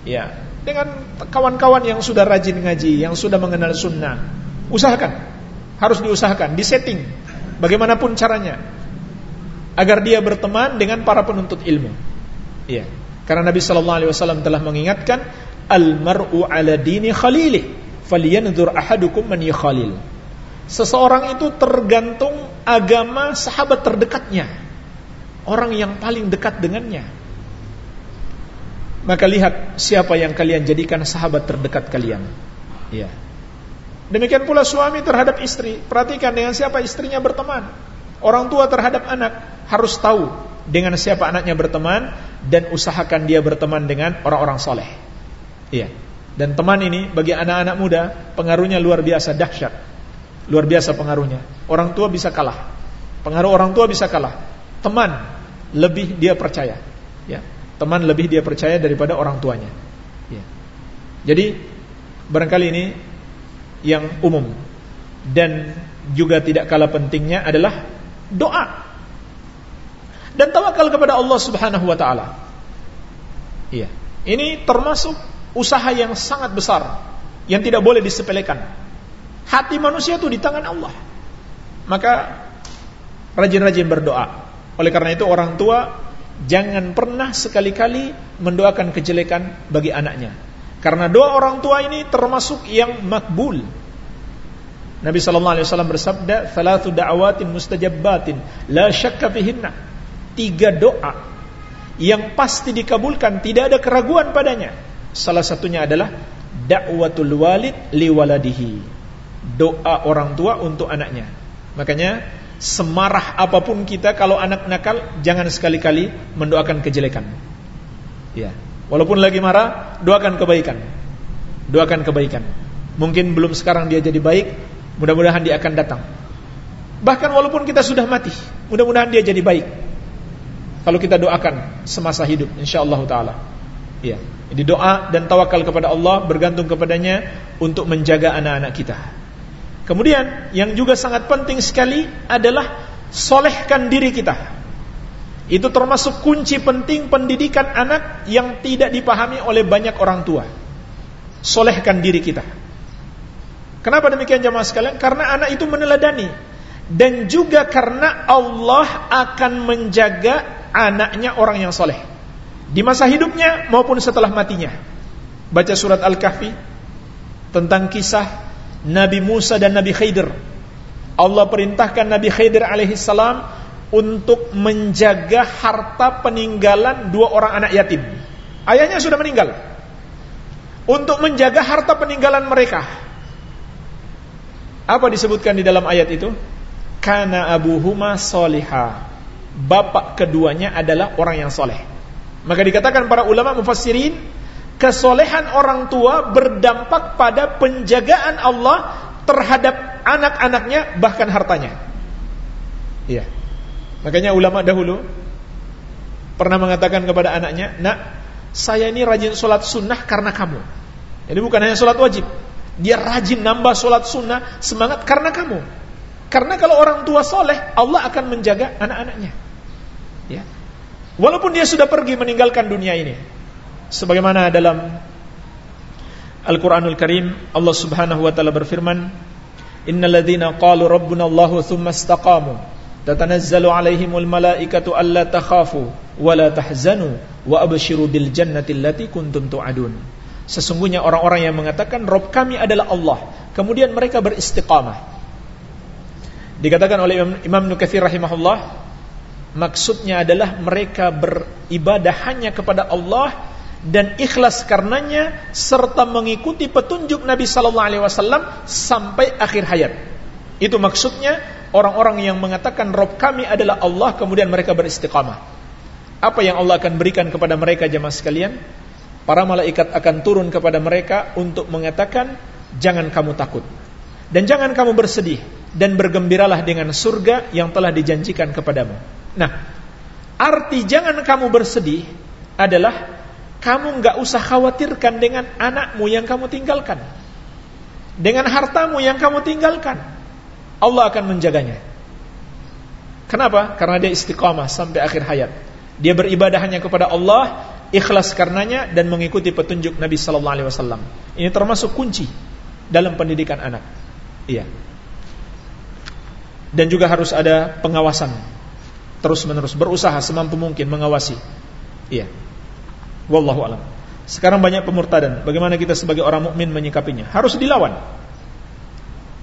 [SPEAKER 1] Ya, dengan kawan-kawan yang sudah rajin ngaji, yang sudah mengenal sunnah. Usahakan harus diusahakan, disetting bagaimanapun caranya agar dia berteman dengan para penuntut ilmu. Iya. Karena Nabi sallallahu alaihi wasallam telah mengingatkan al mar'u ala dini khalilih falyanzur ahadukum man yakhalil. Seseorang itu tergantung agama sahabat terdekatnya. Orang yang paling dekat dengannya. Maka lihat siapa yang kalian jadikan sahabat terdekat kalian. Ya. Demikian pula suami terhadap istri. Perhatikan dengan siapa istrinya berteman. Orang tua terhadap anak harus tahu dengan siapa anaknya berteman dan usahakan dia berteman dengan orang-orang soleh. Iya. Dan teman ini bagi anak-anak muda pengaruhnya luar biasa dahsyat. Luar biasa pengaruhnya. Orang tua bisa kalah. Pengaruh orang tua bisa kalah. Teman lebih dia percaya. Ya. Teman lebih dia percaya daripada orang tuanya. Ya. Jadi barangkali ini yang umum dan juga tidak kalah pentingnya adalah doa dan tawakal kepada Allah Subhanahu wa taala. Iya. Ini termasuk usaha yang sangat besar yang tidak boleh disepelekan. Hati manusia itu di tangan Allah. Maka rajin-rajin berdoa. Oleh karena itu orang tua jangan pernah sekali-kali mendoakan kejelekan bagi anaknya. Karena doa orang tua ini termasuk yang makbul. Nabi sallallahu alaihi wasallam bersabda, "Thalathu da'awatin mustajabbatin la syakka fihinna." Tiga doa yang pasti dikabulkan, tidak ada keraguan padanya. Salah satunya adalah da'watul walid li waladihi. Doa orang tua untuk anaknya. Makanya semarah apa pun kita kalau anak nakal jangan sekali-kali mendoakan kejelekan. Ya. Walaupun lagi marah, doakan kebaikan. Doakan kebaikan. Mungkin belum sekarang dia jadi baik, mudah-mudahan dia akan datang. Bahkan walaupun kita sudah mati, mudah-mudahan dia jadi baik. kalau kita doakan semasa hidup insyaallah taala. Ya. Jadi doa dan tawakal kepada Allah bergantung kepadanya untuk menjaga anak-anak kita. Kemudian yang juga sangat penting sekali adalah solehkan diri kita. Itu termasuk kunci penting pendidikan anak yang tidak dipahami oleh banyak orang tua. Solehkan diri kita. Kenapa demikian jamaah sekalian? Karena anak itu meneladani dan juga karena Allah akan menjaga anaknya orang yang soleh di masa hidupnya maupun setelah matinya. Baca surat Al-Kahfi tentang kisah Nabi Musa dan Nabi Khidir. Allah perintahkan Nabi Khidir alaihissalam untuk menjaga harta peninggalan dua orang anak yatim. Ayahnya sudah meninggal. Untuk menjaga harta peninggalan mereka. Apa disebutkan di dalam ayat itu? Kana abuhuma soliha. Bapak keduanya adalah orang yang soleh. Maka dikatakan para ulama mufassirin, kesolehan orang tua berdampak pada penjagaan Allah terhadap anak-anaknya bahkan hartanya. Iya. Makanya ulama dahulu pernah mengatakan kepada anaknya, "Nak, saya ini rajin sholat sunnah karena kamu." Jadi bukan hanya sholat wajib, dia rajin nambah sholat sunnah semangat karena kamu. Karena kalau orang tua soleh, Allah akan menjaga anak-anaknya. Ya. Walaupun dia sudah pergi meninggalkan dunia ini. Sebagaimana dalam Al-Qur'anul Karim Allah Subhanahu wa taala berfirman, "Innal ladzina qalu rabbuna Allah tsumma istaqamu tatanazzalu 'alaihimul malaikatu alla takhafu wa la tahzanu wa abshiru bil jannati allati kuntum tu'adun." Sesungguhnya orang-orang yang mengatakan Rob kami adalah Allah, kemudian mereka beristiqamah. Dikatakan oleh Imam, Imam Nukathir rahimahullah Maksudnya adalah mereka beribadah hanya kepada Allah dan ikhlas karenanya serta mengikuti petunjuk Nabi sallallahu alaihi wasallam sampai akhir hayat. Itu maksudnya orang-orang yang mengatakan Rob kami adalah Allah kemudian mereka beristiqamah. Apa yang Allah akan berikan kepada mereka jemaah sekalian? Para malaikat akan turun kepada mereka untuk mengatakan jangan kamu takut dan jangan kamu bersedih dan bergembiralah dengan surga yang telah dijanjikan kepadamu. Nah, arti jangan kamu bersedih adalah kamu nggak usah khawatirkan dengan anakmu yang kamu tinggalkan, dengan hartamu yang kamu tinggalkan. Allah akan menjaganya. Kenapa? Karena dia istiqamah sampai akhir hayat. Dia beribadah hanya kepada Allah, ikhlas karenanya dan mengikuti petunjuk Nabi Sallallahu Alaihi Wasallam. Ini termasuk kunci dalam pendidikan anak. Iya. Dan juga harus ada pengawasan terus menerus berusaha semampu mungkin mengawasi. Iya. Wallahu alam. Sekarang banyak pemurtadan. Bagaimana kita sebagai orang mukmin menyikapinya? Harus dilawan.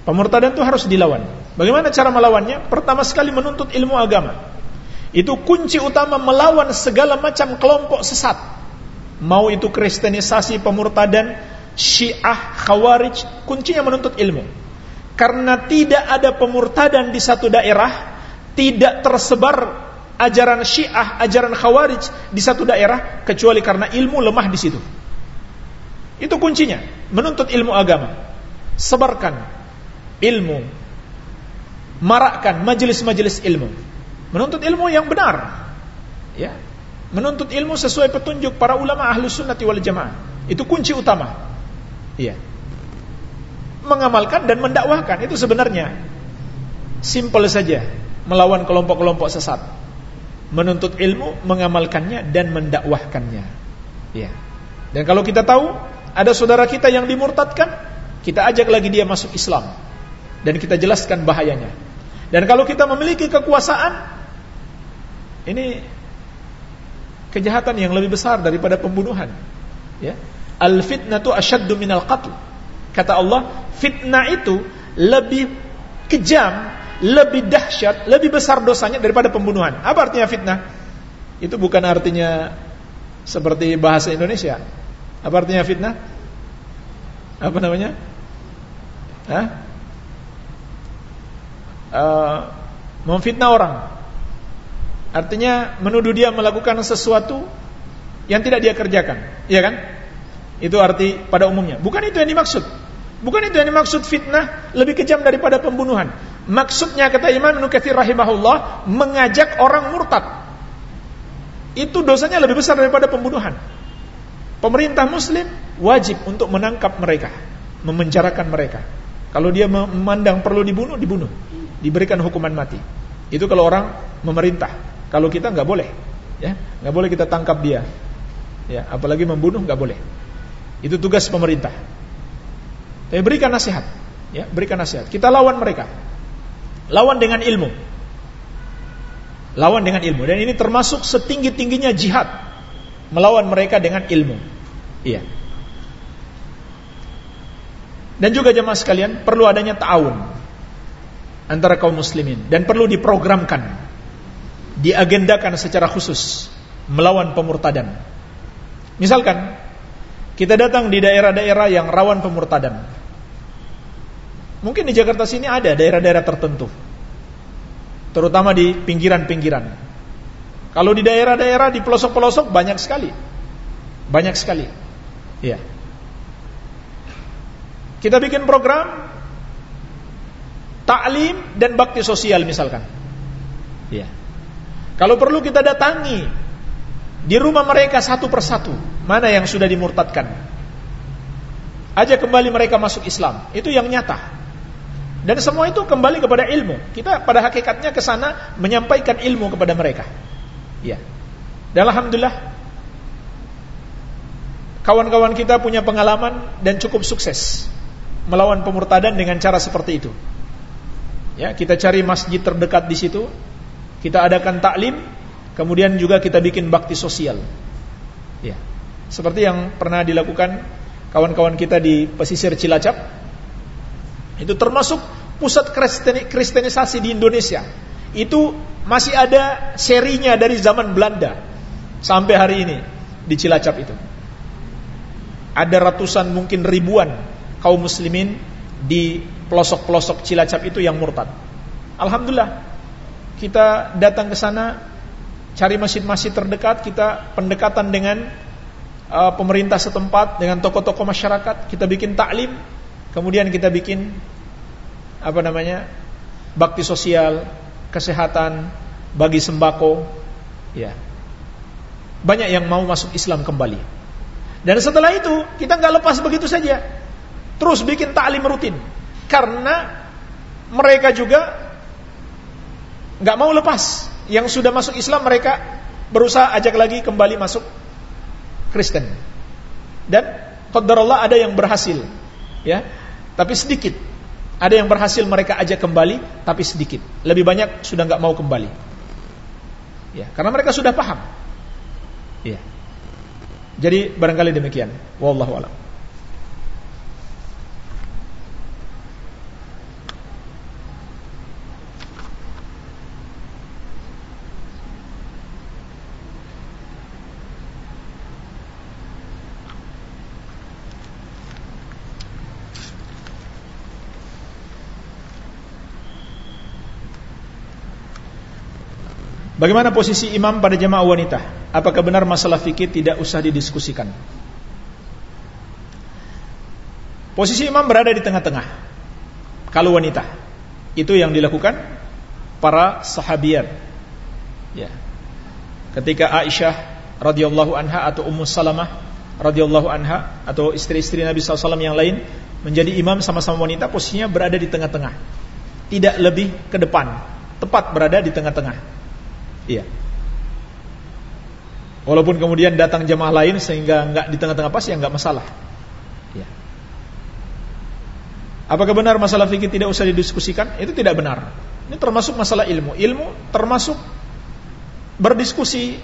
[SPEAKER 1] Pemurtadan itu harus dilawan. Bagaimana cara melawannya? Pertama sekali menuntut ilmu agama. Itu kunci utama melawan segala macam kelompok sesat. Mau itu kristenisasi, pemurtadan, syiah, khawarij, kuncinya menuntut ilmu. Karena tidak ada pemurtadan di satu daerah tidak tersebar ajaran Syiah, ajaran Khawarij di satu daerah kecuali karena ilmu lemah di situ. Itu kuncinya, menuntut ilmu agama. Sebarkan ilmu. Marakkan majelis-majelis ilmu. Menuntut ilmu yang benar. Ya. Menuntut ilmu sesuai petunjuk para ulama ahlu sunnati wal jamaah. Itu kunci utama. Iya. Mengamalkan dan mendakwahkan itu sebenarnya simple saja melawan kelompok-kelompok sesat. Menuntut ilmu, mengamalkannya dan mendakwahkannya. Ya. Dan kalau kita tahu ada saudara kita yang dimurtadkan, kita ajak lagi dia masuk Islam dan kita jelaskan bahayanya. Dan kalau kita memiliki kekuasaan, ini kejahatan yang lebih besar daripada pembunuhan. Ya. Al fitnatu asyaddu minal qatl. Kata Allah, fitnah itu lebih kejam lebih dahsyat, lebih besar dosanya daripada pembunuhan. Apa artinya fitnah? Itu bukan artinya seperti bahasa Indonesia. Apa artinya fitnah? Apa namanya? Hah? Uh, memfitnah orang. Artinya menuduh dia melakukan sesuatu yang tidak dia kerjakan. Iya kan? Itu arti pada umumnya. Bukan itu yang dimaksud. Bukan itu yang dimaksud fitnah lebih kejam daripada pembunuhan. Maksudnya kata Imam Nukathir rahimahullah mengajak orang murtad. itu dosanya lebih besar daripada pembunuhan. Pemerintah muslim wajib untuk menangkap mereka, memenjarakan mereka. Kalau dia memandang perlu dibunuh, dibunuh. Diberikan hukuman mati. Itu kalau orang memerintah. Kalau kita nggak boleh, ya, nggak boleh kita tangkap dia. Ya, apalagi membunuh nggak boleh. Itu tugas pemerintah. Tapi berikan nasihat, ya, berikan nasihat. Kita lawan mereka. Lawan dengan ilmu. Lawan dengan ilmu. Dan ini termasuk setinggi-tingginya jihad. Melawan mereka dengan ilmu. Iya. Dan juga jemaah sekalian, perlu adanya ta'awun antara kaum muslimin dan perlu diprogramkan, diagendakan secara khusus melawan pemurtadan. Misalkan kita datang di daerah-daerah yang rawan pemurtadan. Mungkin di Jakarta sini ada daerah-daerah tertentu. Terutama di pinggiran-pinggiran. Kalau di daerah-daerah di pelosok-pelosok banyak sekali. Banyak sekali. Ya. Kita bikin program taklim dan bakti sosial misalkan. Ya. Kalau perlu kita datangi di rumah mereka satu persatu, mana yang sudah dimurtadkan. Aja kembali mereka masuk Islam. Itu yang nyata. Dan semua itu kembali kepada ilmu. Kita pada hakikatnya ke sana menyampaikan ilmu kepada mereka. Ya. Dan alhamdulillah kawan-kawan kita punya pengalaman dan cukup sukses melawan pemurtadan dengan cara seperti itu. Ya, kita cari masjid terdekat di situ, kita adakan taklim, kemudian juga kita bikin bakti sosial. Ya. Seperti yang pernah dilakukan kawan-kawan kita di pesisir Cilacap. Itu termasuk pusat kristenisasi di Indonesia. Itu masih ada serinya dari zaman Belanda sampai hari ini di Cilacap itu ada ratusan mungkin ribuan kaum muslimin di pelosok-pelosok Cilacap itu yang murtad. Alhamdulillah kita datang ke sana cari masjid-masjid terdekat, kita pendekatan dengan uh, pemerintah setempat, dengan tokoh-tokoh masyarakat, kita bikin taklim, kemudian kita bikin apa namanya? bakti sosial, kesehatan, bagi sembako, ya. Banyak yang mau masuk Islam kembali. Dan setelah itu kita nggak lepas begitu saja. Terus bikin taklim rutin. Karena mereka juga nggak mau lepas. Yang sudah masuk Islam mereka berusaha ajak lagi kembali masuk Kristen. Dan qadarullah ada yang berhasil. Ya. Tapi sedikit. Ada yang berhasil mereka ajak kembali tapi sedikit. Lebih banyak sudah nggak mau kembali. Ya, karena mereka sudah paham. Ya. Jadi barangkali demikian. Wallahu a'lam. Bagaimana posisi imam pada jemaah wanita? Apakah benar masalah fikih tidak usah didiskusikan? Posisi imam berada di tengah-tengah. Kalau wanita, itu yang dilakukan para sahabiat. Ya. Ketika Aisyah radhiyallahu anha atau Ummu Salamah radhiyallahu anha atau istri-istri Nabi SAW yang lain menjadi imam sama-sama wanita, posisinya berada di tengah-tengah. Tidak lebih ke depan, tepat berada di tengah-tengah. Iya. Walaupun kemudian datang jemaah lain sehingga nggak di tengah-tengah pas ya nggak masalah. Iya. Apakah benar masalah fikih tidak usah didiskusikan? Itu tidak benar. Ini termasuk masalah ilmu. Ilmu termasuk berdiskusi,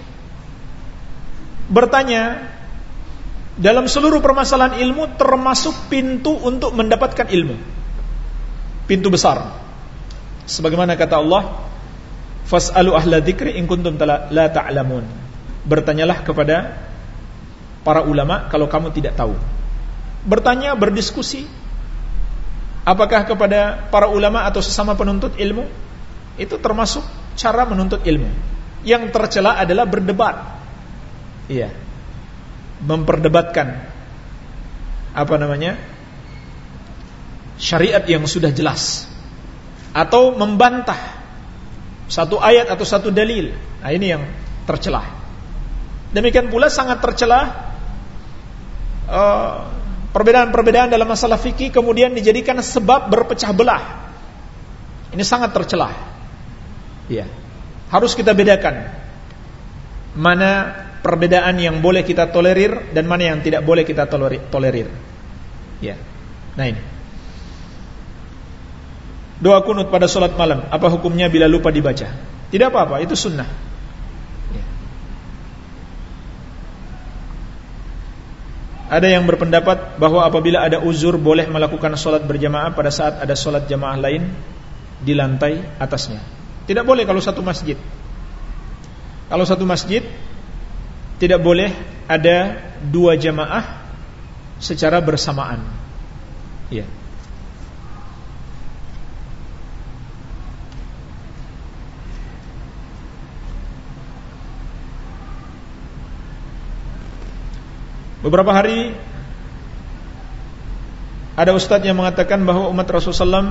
[SPEAKER 1] bertanya dalam seluruh permasalahan ilmu termasuk pintu untuk mendapatkan ilmu. Pintu besar. Sebagaimana kata Allah, Fas'alu ahla dzikri in kuntum la ta'lamun. Bertanyalah kepada para ulama kalau kamu tidak tahu. Bertanya, berdiskusi. Apakah kepada para ulama atau sesama penuntut ilmu? Itu termasuk cara menuntut ilmu. Yang tercela adalah berdebat. Iya. Memperdebatkan apa namanya? syariat yang sudah jelas atau membantah satu ayat atau satu dalil. Nah, ini yang tercelah. Demikian pula sangat tercela uh, perbedaan-perbedaan dalam masalah fikih kemudian dijadikan sebab berpecah belah. Ini sangat tercela. Ya. Harus kita bedakan mana perbedaan yang boleh kita tolerir dan mana yang tidak boleh kita tolerir. Ya. Nah ini. Doa kunut pada sholat malam, apa hukumnya bila lupa dibaca? Tidak apa-apa, itu sunnah. Ya. Ada yang berpendapat bahwa apabila ada uzur boleh melakukan sholat berjamaah pada saat ada sholat jamaah lain di lantai atasnya. Tidak boleh kalau satu masjid. Kalau satu masjid tidak boleh ada dua jamaah secara bersamaan. Ya. Beberapa hari ada ustadz yang mengatakan bahwa umat Rasulullah SAW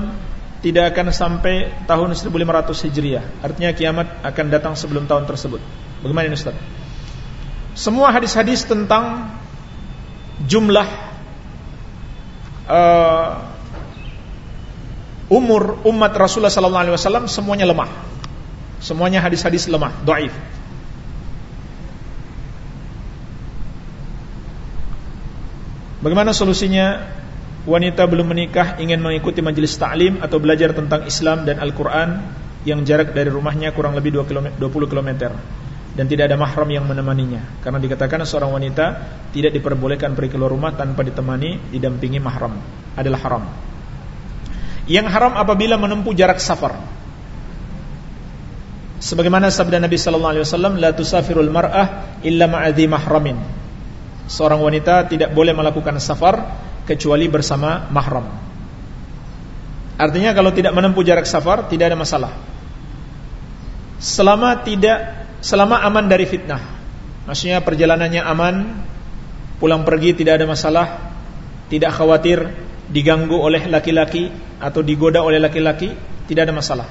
[SPEAKER 1] tidak akan sampai tahun 1500 Hijriah. Artinya kiamat akan datang sebelum tahun tersebut. Bagaimana ini Ustaz? Semua hadis-hadis tentang jumlah uh, umur umat Rasulullah wasallam semuanya lemah. Semuanya hadis-hadis lemah, dhaif. Bagaimana solusinya? Wanita belum menikah ingin mengikuti majelis taklim atau belajar tentang Islam dan Al-Quran yang jarak dari rumahnya kurang lebih 20 km dan tidak ada mahram yang menemaninya. Karena dikatakan seorang wanita tidak diperbolehkan pergi keluar rumah tanpa ditemani didampingi mahram. Adalah haram. Yang haram apabila menempuh jarak safar. Sebagaimana sabda Nabi sallallahu alaihi wasallam la tusafirul mar'ah illa ma'adhi mahramin seorang wanita tidak boleh melakukan safar kecuali bersama mahram. Artinya kalau tidak menempuh jarak safar tidak ada masalah. Selama tidak selama aman dari fitnah. Maksudnya perjalanannya aman, pulang pergi tidak ada masalah, tidak khawatir diganggu oleh laki-laki atau digoda oleh laki-laki, tidak ada masalah.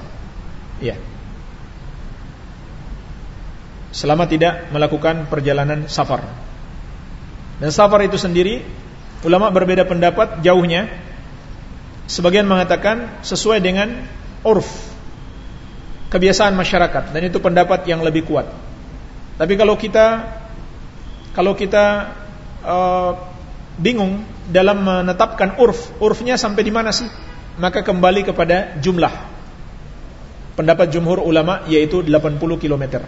[SPEAKER 1] Iya. Selama tidak melakukan perjalanan safar. Dan safar itu sendiri Ulama berbeda pendapat jauhnya. Sebagian mengatakan sesuai dengan urf kebiasaan masyarakat dan itu pendapat yang lebih kuat. Tapi kalau kita kalau kita uh, bingung dalam menetapkan urf, urfnya sampai di mana sih? Maka kembali kepada jumlah. Pendapat jumhur ulama yaitu 80 km.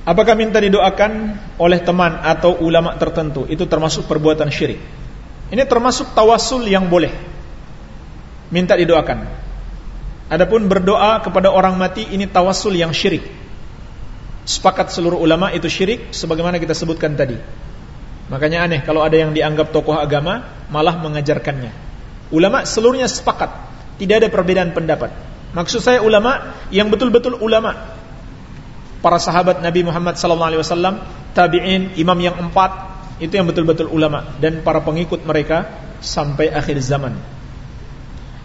[SPEAKER 1] Apakah minta didoakan oleh teman atau ulama tertentu itu termasuk perbuatan syirik? Ini termasuk tawasul yang boleh minta didoakan. Adapun berdoa kepada orang mati ini tawasul yang syirik. Sepakat seluruh ulama itu syirik sebagaimana kita sebutkan tadi. Makanya aneh kalau ada yang dianggap tokoh agama malah mengajarkannya. Ulama seluruhnya sepakat, tidak ada perbedaan pendapat. Maksud saya ulama yang betul-betul ulama para sahabat Nabi Muhammad SAW, tabi'in, imam yang empat, itu yang betul-betul ulama dan para pengikut mereka sampai akhir zaman.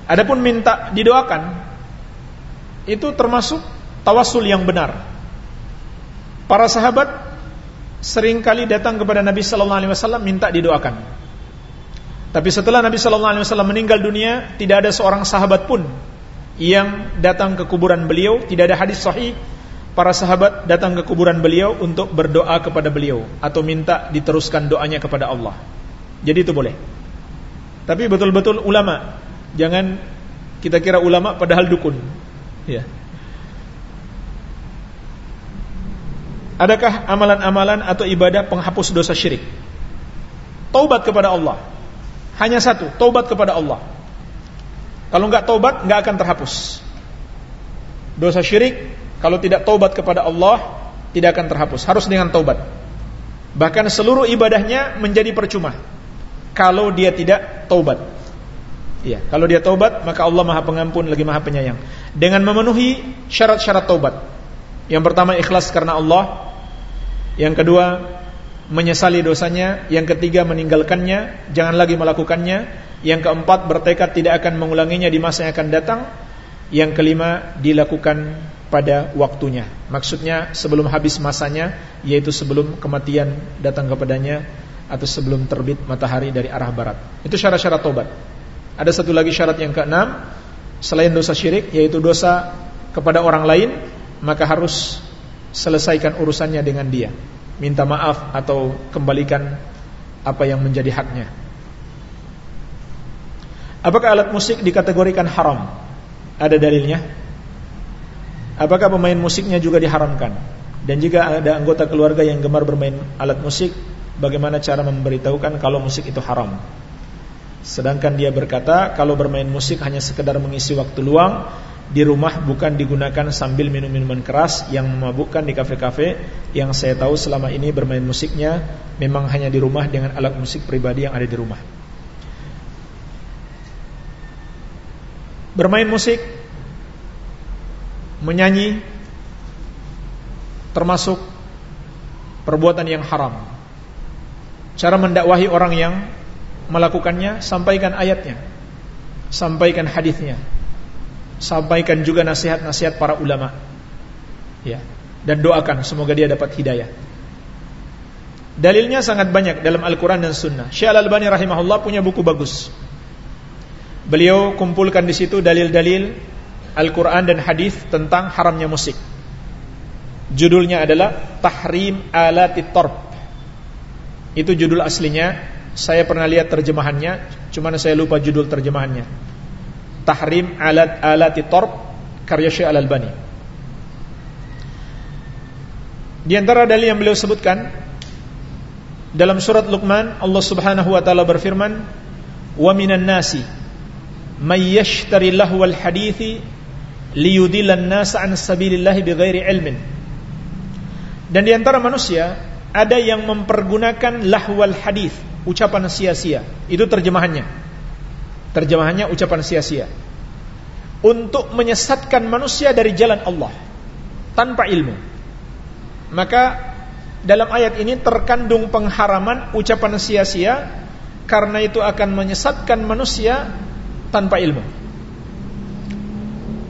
[SPEAKER 1] Adapun minta didoakan itu termasuk tawasul yang benar. Para sahabat sering kali datang kepada Nabi wasallam minta didoakan. Tapi setelah Nabi sallallahu alaihi wasallam meninggal dunia, tidak ada seorang sahabat pun yang datang ke kuburan beliau, tidak ada hadis sahih para sahabat datang ke kuburan beliau untuk berdoa kepada beliau atau minta diteruskan doanya kepada Allah. Jadi itu boleh. Tapi betul-betul ulama. Jangan kita kira ulama padahal dukun. Ya. Adakah amalan-amalan atau ibadah penghapus dosa syirik? Taubat kepada Allah. Hanya satu, taubat kepada Allah. Kalau enggak taubat, enggak akan terhapus. Dosa syirik kalau tidak taubat kepada Allah tidak akan terhapus, harus dengan taubat. Bahkan seluruh ibadahnya menjadi percuma kalau dia tidak taubat. Iya, kalau dia taubat maka Allah Maha Pengampun lagi Maha Penyayang. Dengan memenuhi syarat-syarat taubat. Yang pertama ikhlas karena Allah. Yang kedua menyesali dosanya. Yang ketiga meninggalkannya, jangan lagi melakukannya. Yang keempat bertekad tidak akan mengulanginya di masa yang akan datang. Yang kelima dilakukan pada waktunya. Maksudnya sebelum habis masanya, yaitu sebelum kematian datang kepadanya atau sebelum terbit matahari dari arah barat. Itu syarat-syarat tobat. Ada satu lagi syarat yang keenam, selain dosa syirik, yaitu dosa kepada orang lain, maka harus selesaikan urusannya dengan dia. Minta maaf atau kembalikan apa yang menjadi haknya. Apakah alat musik dikategorikan haram? Ada dalilnya? Apakah pemain musiknya juga diharamkan? Dan jika ada anggota keluarga yang gemar bermain alat musik, bagaimana cara memberitahukan kalau musik itu haram? Sedangkan dia berkata, kalau bermain musik hanya sekedar mengisi waktu luang di rumah bukan digunakan sambil minum minuman keras yang memabukkan di kafe-kafe yang saya tahu selama ini bermain musiknya memang hanya di rumah dengan alat musik pribadi yang ada di rumah. Bermain musik menyanyi termasuk perbuatan yang haram. Cara mendakwahi orang yang melakukannya, sampaikan ayatnya, sampaikan hadisnya, sampaikan juga nasihat-nasihat para ulama. Ya, dan doakan semoga dia dapat hidayah. Dalilnya sangat banyak dalam Al-Quran dan Sunnah. Syekh Al-Albani rahimahullah punya buku bagus. Beliau kumpulkan di situ dalil-dalil Al-Quran dan hadis tentang haramnya musik. Judulnya adalah Tahrim Alati Torb. Itu judul aslinya. Saya pernah lihat terjemahannya, cuman saya lupa judul terjemahannya. Tahrim Alat Alati Torb karya Syekh Al-Albani. Di antara dalil yang beliau sebutkan dalam surat Luqman Allah Subhanahu wa taala berfirman, "Wa minan nasi may yashtari lahwal hadithi liyudilan nas an sabilillah bighairi ilmin. Dan di antara manusia ada yang mempergunakan lahwal hadis, ucapan sia-sia. Itu terjemahannya. Terjemahannya ucapan sia-sia. Untuk menyesatkan manusia dari jalan Allah tanpa ilmu. Maka dalam ayat ini terkandung pengharaman ucapan sia-sia karena itu akan menyesatkan manusia tanpa ilmu.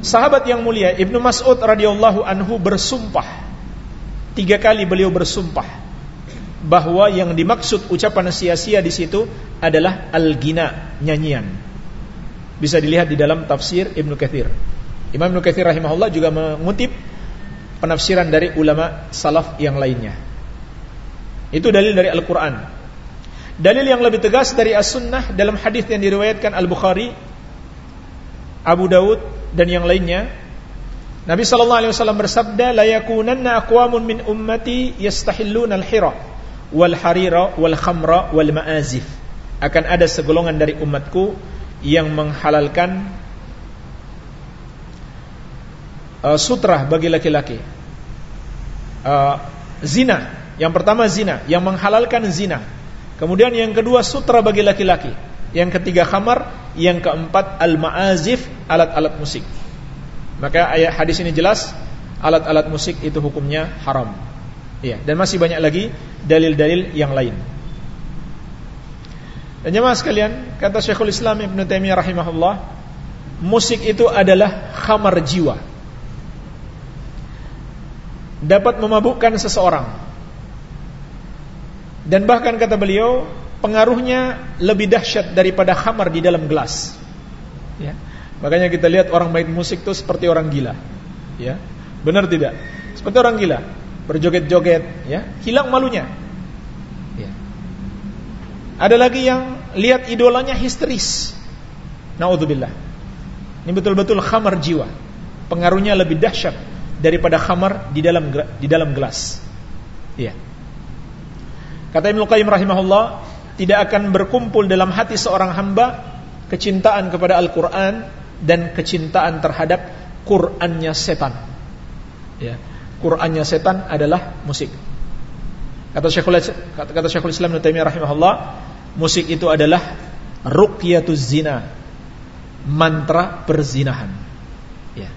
[SPEAKER 1] Sahabat yang mulia Ibnu Mas'ud radhiyallahu anhu bersumpah tiga kali beliau bersumpah bahwa yang dimaksud ucapan sia-sia di situ adalah al-gina nyanyian. Bisa dilihat di dalam tafsir Ibnu Katsir. Imam Ibnu Katsir rahimahullah juga mengutip penafsiran dari ulama salaf yang lainnya. Itu dalil dari Al-Qur'an. Dalil yang lebih tegas dari As-Sunnah dalam hadis yang diriwayatkan Al-Bukhari, Abu Dawud dan yang lainnya. Nabi sallallahu alaihi wasallam bersabda la yakunanna aqwamun min ummati yastahilluna al-hira wal harira wal khamra wal ma'azif. Akan ada segolongan dari umatku yang menghalalkan uh, sutra bagi laki-laki. Uh, zina. Yang pertama zina. Yang menghalalkan zina. Kemudian yang kedua sutra bagi laki-laki yang ketiga khamar, yang keempat al-ma'azif, alat-alat musik. Maka ayat hadis ini jelas alat-alat musik itu hukumnya haram. Iya, dan masih banyak lagi dalil-dalil yang lain. Dan jemaah sekalian, kata Syekhul Islam Ibn Taimiyah rahimahullah, musik itu adalah khamar jiwa. Dapat memabukkan seseorang. Dan bahkan kata beliau, pengaruhnya lebih dahsyat daripada khamar di dalam gelas. Ya. Makanya kita lihat orang main musik itu seperti orang gila. Ya. Benar tidak? Seperti orang gila, berjoget-joget, ya, hilang malunya. Ya. Ada lagi yang lihat idolanya histeris. Nauzubillah. Ini betul-betul khamar jiwa. Pengaruhnya lebih dahsyat daripada khamar di dalam di dalam gelas. Ya. Kata Ibnu Qayyim rahimahullah, tidak akan berkumpul dalam hati seorang hamba kecintaan kepada Al-Quran dan kecintaan terhadap Qurannya setan. Ya, Qurannya setan adalah musik. Kata Syekhul kata Syekhul Islam Ibnu Taimiyah rahimahullah, musik itu adalah ruqyatuz zina, mantra perzinahan. Ya.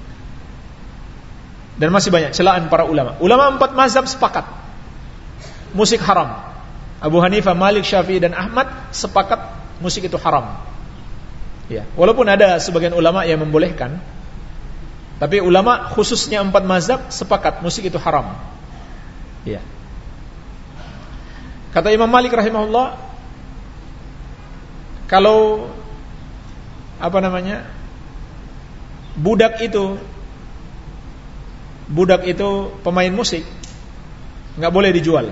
[SPEAKER 1] Dan masih banyak celaan para ulama. Ulama empat mazhab sepakat. Musik haram. Abu Hanifah, Malik, Syafi'i dan Ahmad sepakat musik itu haram. Ya, walaupun ada sebagian ulama yang membolehkan, tapi ulama khususnya empat mazhab sepakat musik itu haram. Ya. Kata Imam Malik rahimahullah, kalau apa namanya budak itu budak itu pemain musik nggak boleh dijual.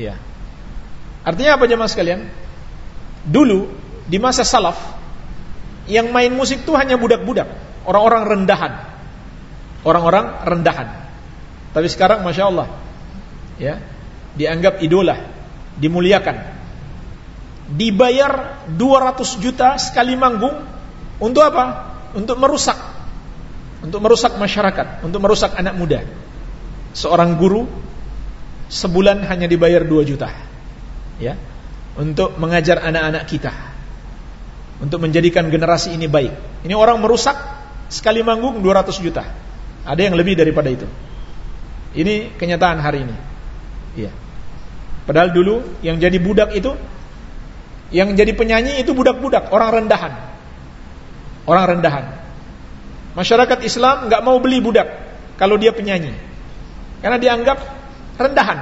[SPEAKER 1] Ya. Artinya apa jemaah sekalian? Dulu di masa salaf yang main musik itu hanya budak-budak, orang-orang rendahan. Orang-orang rendahan. Tapi sekarang Masya Allah ya, Dianggap idola Dimuliakan Dibayar 200 juta sekali manggung Untuk apa? Untuk merusak untuk merusak masyarakat, untuk merusak anak muda. Seorang guru sebulan hanya dibayar 2 juta. Ya. Untuk mengajar anak-anak kita. Untuk menjadikan generasi ini baik. Ini orang merusak sekali manggung 200 juta. Ada yang lebih daripada itu. Ini kenyataan hari ini. Iya. Padahal dulu yang jadi budak itu yang jadi penyanyi itu budak-budak, orang rendahan. Orang rendahan. Masyarakat Islam nggak mau beli budak kalau dia penyanyi. Karena dianggap rendahan.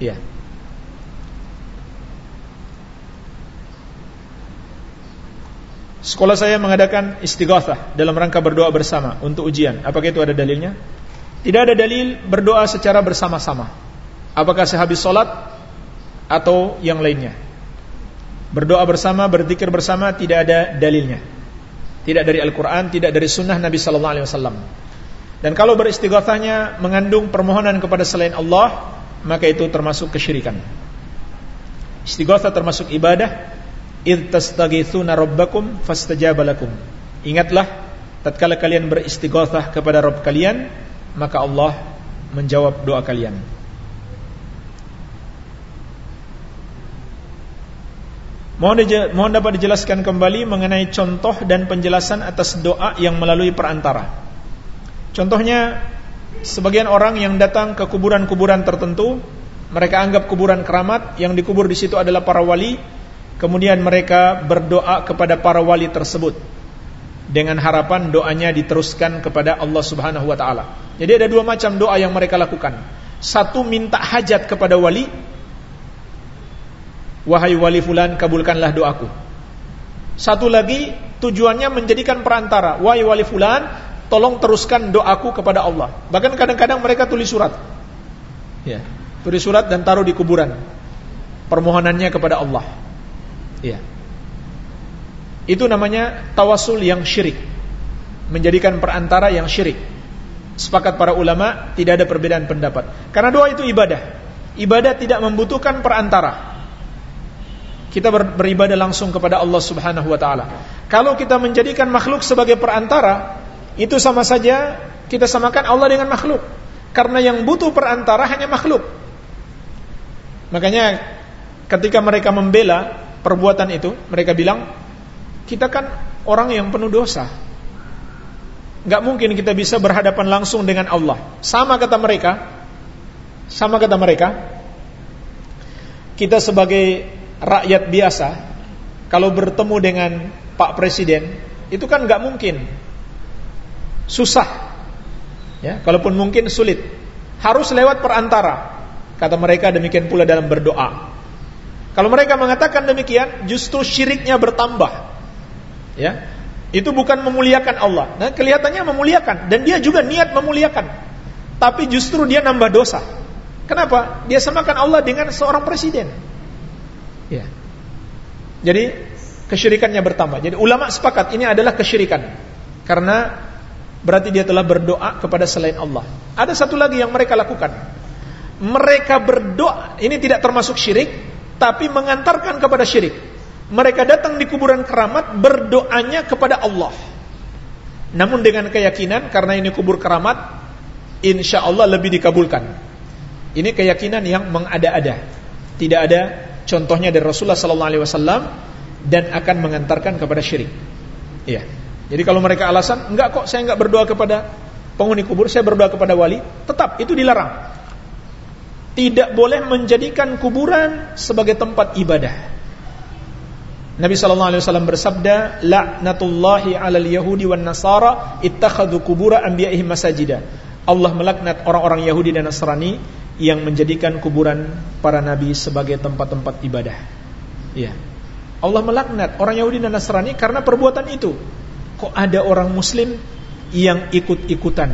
[SPEAKER 1] Iya. Sekolah saya mengadakan istighatsah dalam rangka berdoa bersama untuk ujian. Apakah itu ada dalilnya? Tidak ada dalil berdoa secara bersama-sama. Apakah sehabis sholat atau yang lainnya? Berdoa bersama, berzikir bersama tidak ada dalilnya tidak dari Al-Quran, tidak dari Sunnah Nabi Sallallahu Alaihi Wasallam. Dan kalau beristighatsahnya mengandung permohonan kepada selain Allah, maka itu termasuk kesyirikan. Istighatsah termasuk ibadah. Rabbakum. Ingatlah tatkala kalian beristighatsah kepada Rabb kalian, maka Allah menjawab doa kalian. Mohon dapat dijelaskan kembali mengenai contoh dan penjelasan atas doa yang melalui perantara. Contohnya, sebagian orang yang datang ke kuburan-kuburan tertentu, mereka anggap kuburan keramat, yang dikubur di situ adalah para wali, kemudian mereka berdoa kepada para wali tersebut dengan harapan doanya diteruskan kepada Allah Subhanahu wa taala. Jadi ada dua macam doa yang mereka lakukan. Satu minta hajat kepada wali, Wahai wali fulan kabulkanlah doaku. Satu lagi tujuannya menjadikan perantara. Wahai wali fulan tolong teruskan doaku kepada Allah. Bahkan kadang-kadang mereka tulis surat. Ya, Tulis surat dan taruh di kuburan. Permohonannya kepada Allah ya. Itu namanya tawasul yang syirik Menjadikan perantara yang syirik Sepakat para ulama tidak ada perbedaan pendapat Karena doa itu ibadah Ibadah tidak membutuhkan perantara kita ber, beribadah langsung kepada Allah Subhanahu wa taala. Kalau kita menjadikan makhluk sebagai perantara, itu sama saja kita samakan Allah dengan makhluk. Karena yang butuh perantara hanya makhluk. Makanya ketika mereka membela perbuatan itu, mereka bilang, kita kan orang yang penuh dosa. Gak mungkin kita bisa berhadapan langsung dengan Allah. Sama kata mereka, sama kata mereka, kita sebagai rakyat biasa kalau bertemu dengan Pak Presiden itu kan nggak mungkin. Susah. Ya kalaupun mungkin sulit. Harus lewat perantara. Kata mereka demikian pula dalam berdoa kalau mereka mengatakan demikian justru syiriknya bertambah ya itu bukan memuliakan Allah nah kelihatannya memuliakan dan dia juga niat memuliakan tapi justru dia nambah dosa kenapa dia samakan Allah dengan seorang presiden Ya. Jadi kesyirikannya bertambah. Jadi ulama sepakat ini adalah kesyirikan. Karena berarti dia telah berdoa kepada selain Allah. Ada satu lagi yang mereka lakukan. Mereka berdoa, ini tidak termasuk syirik, tapi mengantarkan kepada syirik. Mereka datang di kuburan keramat berdoanya kepada Allah. Namun dengan keyakinan karena ini kubur keramat, insya Allah lebih dikabulkan. Ini keyakinan yang mengada-ada. Tidak ada contohnya dari Rasulullah sallallahu alaihi wasallam dan akan mengantarkan kepada syirik. Iya. Jadi kalau mereka alasan, enggak kok saya enggak berdoa kepada penghuni kubur, saya berdoa kepada wali, tetap itu dilarang. Tidak boleh menjadikan kuburan sebagai tempat ibadah. Nabi sallallahu alaihi wasallam bersabda, "La'natullahi 'alal yahudi wan nasara ittakhadhu qubur anbiya'ihim masajida." Allah melaknat orang-orang Yahudi dan Nasrani yang menjadikan kuburan para nabi sebagai tempat-tempat ibadah. Ya. Allah melaknat orang Yahudi dan Nasrani karena perbuatan itu. Kok ada orang muslim yang ikut-ikutan?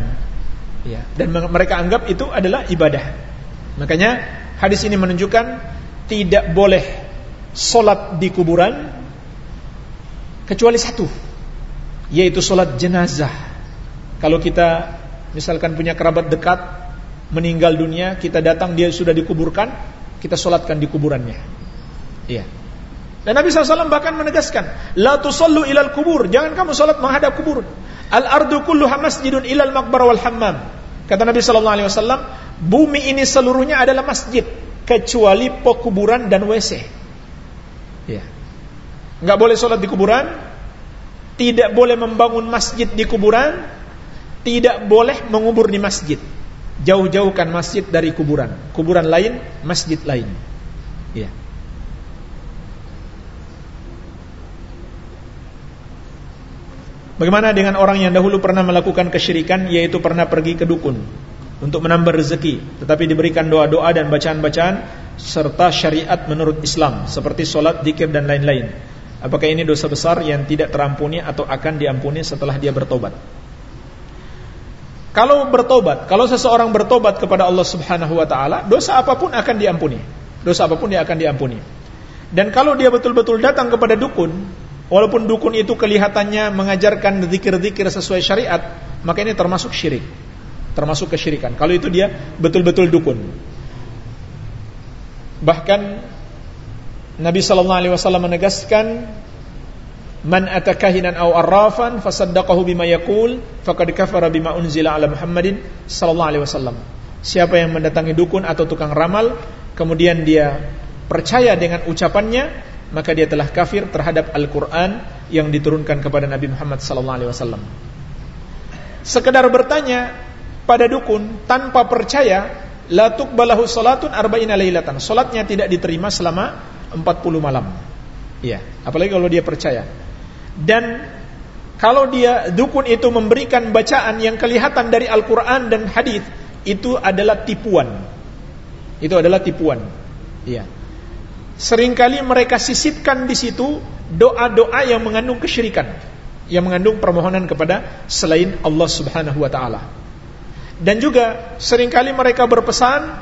[SPEAKER 1] Ya, dan mereka anggap itu adalah ibadah. Makanya hadis ini menunjukkan tidak boleh solat di kuburan kecuali satu yaitu solat jenazah. Kalau kita misalkan punya kerabat dekat meninggal dunia kita datang dia sudah dikuburkan kita solatkan di kuburannya. Iya. Dan Nabi SAW bahkan menegaskan la tusallu ilal kubur. Jangan kamu solat menghadap kubur. Al ardu kulluha masjidun ilal makbar wal hammam. Kata Nabi SAW bumi ini seluruhnya adalah masjid kecuali pekuburan dan WC Ya. Nggak boleh sholat di kuburan, tidak boleh membangun masjid di kuburan, tidak boleh mengubur di masjid. Jauh-jauhkan masjid dari kuburan. Kuburan lain, masjid lain. Ya. Bagaimana dengan orang yang dahulu pernah melakukan kesyirikan yaitu pernah pergi ke dukun untuk menambah rezeki tetapi diberikan doa-doa dan bacaan-bacaan serta syariat menurut Islam seperti solat, dikir dan lain-lain. Apakah ini dosa besar yang tidak terampuni atau akan diampuni setelah dia bertobat? Kalau bertobat, kalau seseorang bertobat kepada Allah Subhanahu wa taala, dosa apa pun akan diampuni. Dosa apa pun dia akan diampuni. Dan kalau dia betul-betul datang kepada dukun, walaupun dukun itu kelihatannya mengajarkan zikir-zikir sesuai syariat, maka ini termasuk syirik. Termasuk kesyirikan. Kalau itu dia betul-betul dukun. Bahkan Nabi sallallahu alaihi wasallam menegaskan Man atakahinan aw arrafan fasaddaqahu bima yaqul faqad kafara bima unzila ala Muhammadin sallallahu alaihi wasallam. Siapa yang mendatangi dukun atau tukang ramal kemudian dia percaya dengan ucapannya maka dia telah kafir terhadap Al-Qur'an yang diturunkan kepada Nabi Muhammad sallallahu alaihi wasallam. Sekedar bertanya pada dukun tanpa percaya la tuqbalahu salatun arba'ina lailatan. Salatnya tidak diterima selama 40 malam. Iya, apalagi kalau dia percaya. Dan kalau dia dukun itu memberikan bacaan yang kelihatan dari Al-Qur'an dan hadis, itu adalah tipuan. Itu adalah tipuan. Iya. Seringkali mereka sisipkan di situ doa-doa yang mengandung kesyirikan, yang mengandung permohonan kepada selain Allah Subhanahu wa taala. Dan juga sering kali mereka berpesan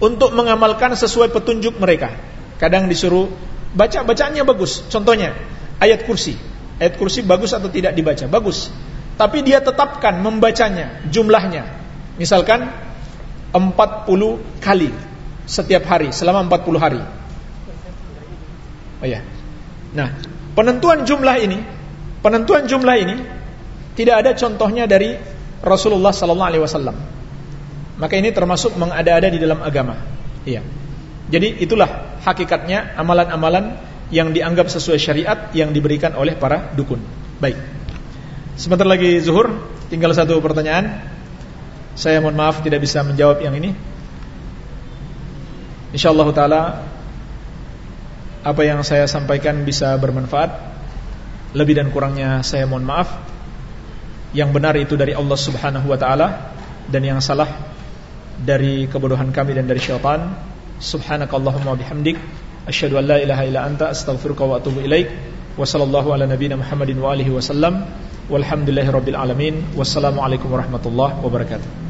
[SPEAKER 1] untuk mengamalkan sesuai petunjuk mereka. Kadang disuruh baca bacaannya bagus. Contohnya ayat kursi. Ayat kursi bagus atau tidak dibaca? Bagus. Tapi dia tetapkan membacanya jumlahnya. Misalkan 40 kali setiap hari selama 40 hari. Oh ya. Nah, penentuan jumlah ini, penentuan jumlah ini tidak ada contohnya dari Rasulullah sallallahu alaihi wasallam. Maka ini termasuk mengada-ada di dalam agama. Iya. Jadi itulah hakikatnya amalan-amalan yang dianggap sesuai syariat yang diberikan oleh para dukun. Baik. Sebentar lagi zuhur, tinggal satu pertanyaan. Saya mohon maaf tidak bisa menjawab yang ini. Insyaallah taala apa yang saya sampaikan bisa bermanfaat. Lebih dan kurangnya saya mohon maaf yang benar itu dari Allah Subhanahu wa taala dan yang salah dari kebodohan kami dan dari syaitan. Subhanakallahumma bihamdik asyhadu an la ilaha illa anta astaghfiruka wa atubu ilaik. Wa sallallahu ala nabiyyina muhammadin wa alihi wasallam walhamdulillahi rabbil alamin. Wassalamu alaikum warahmatullahi wabarakatuh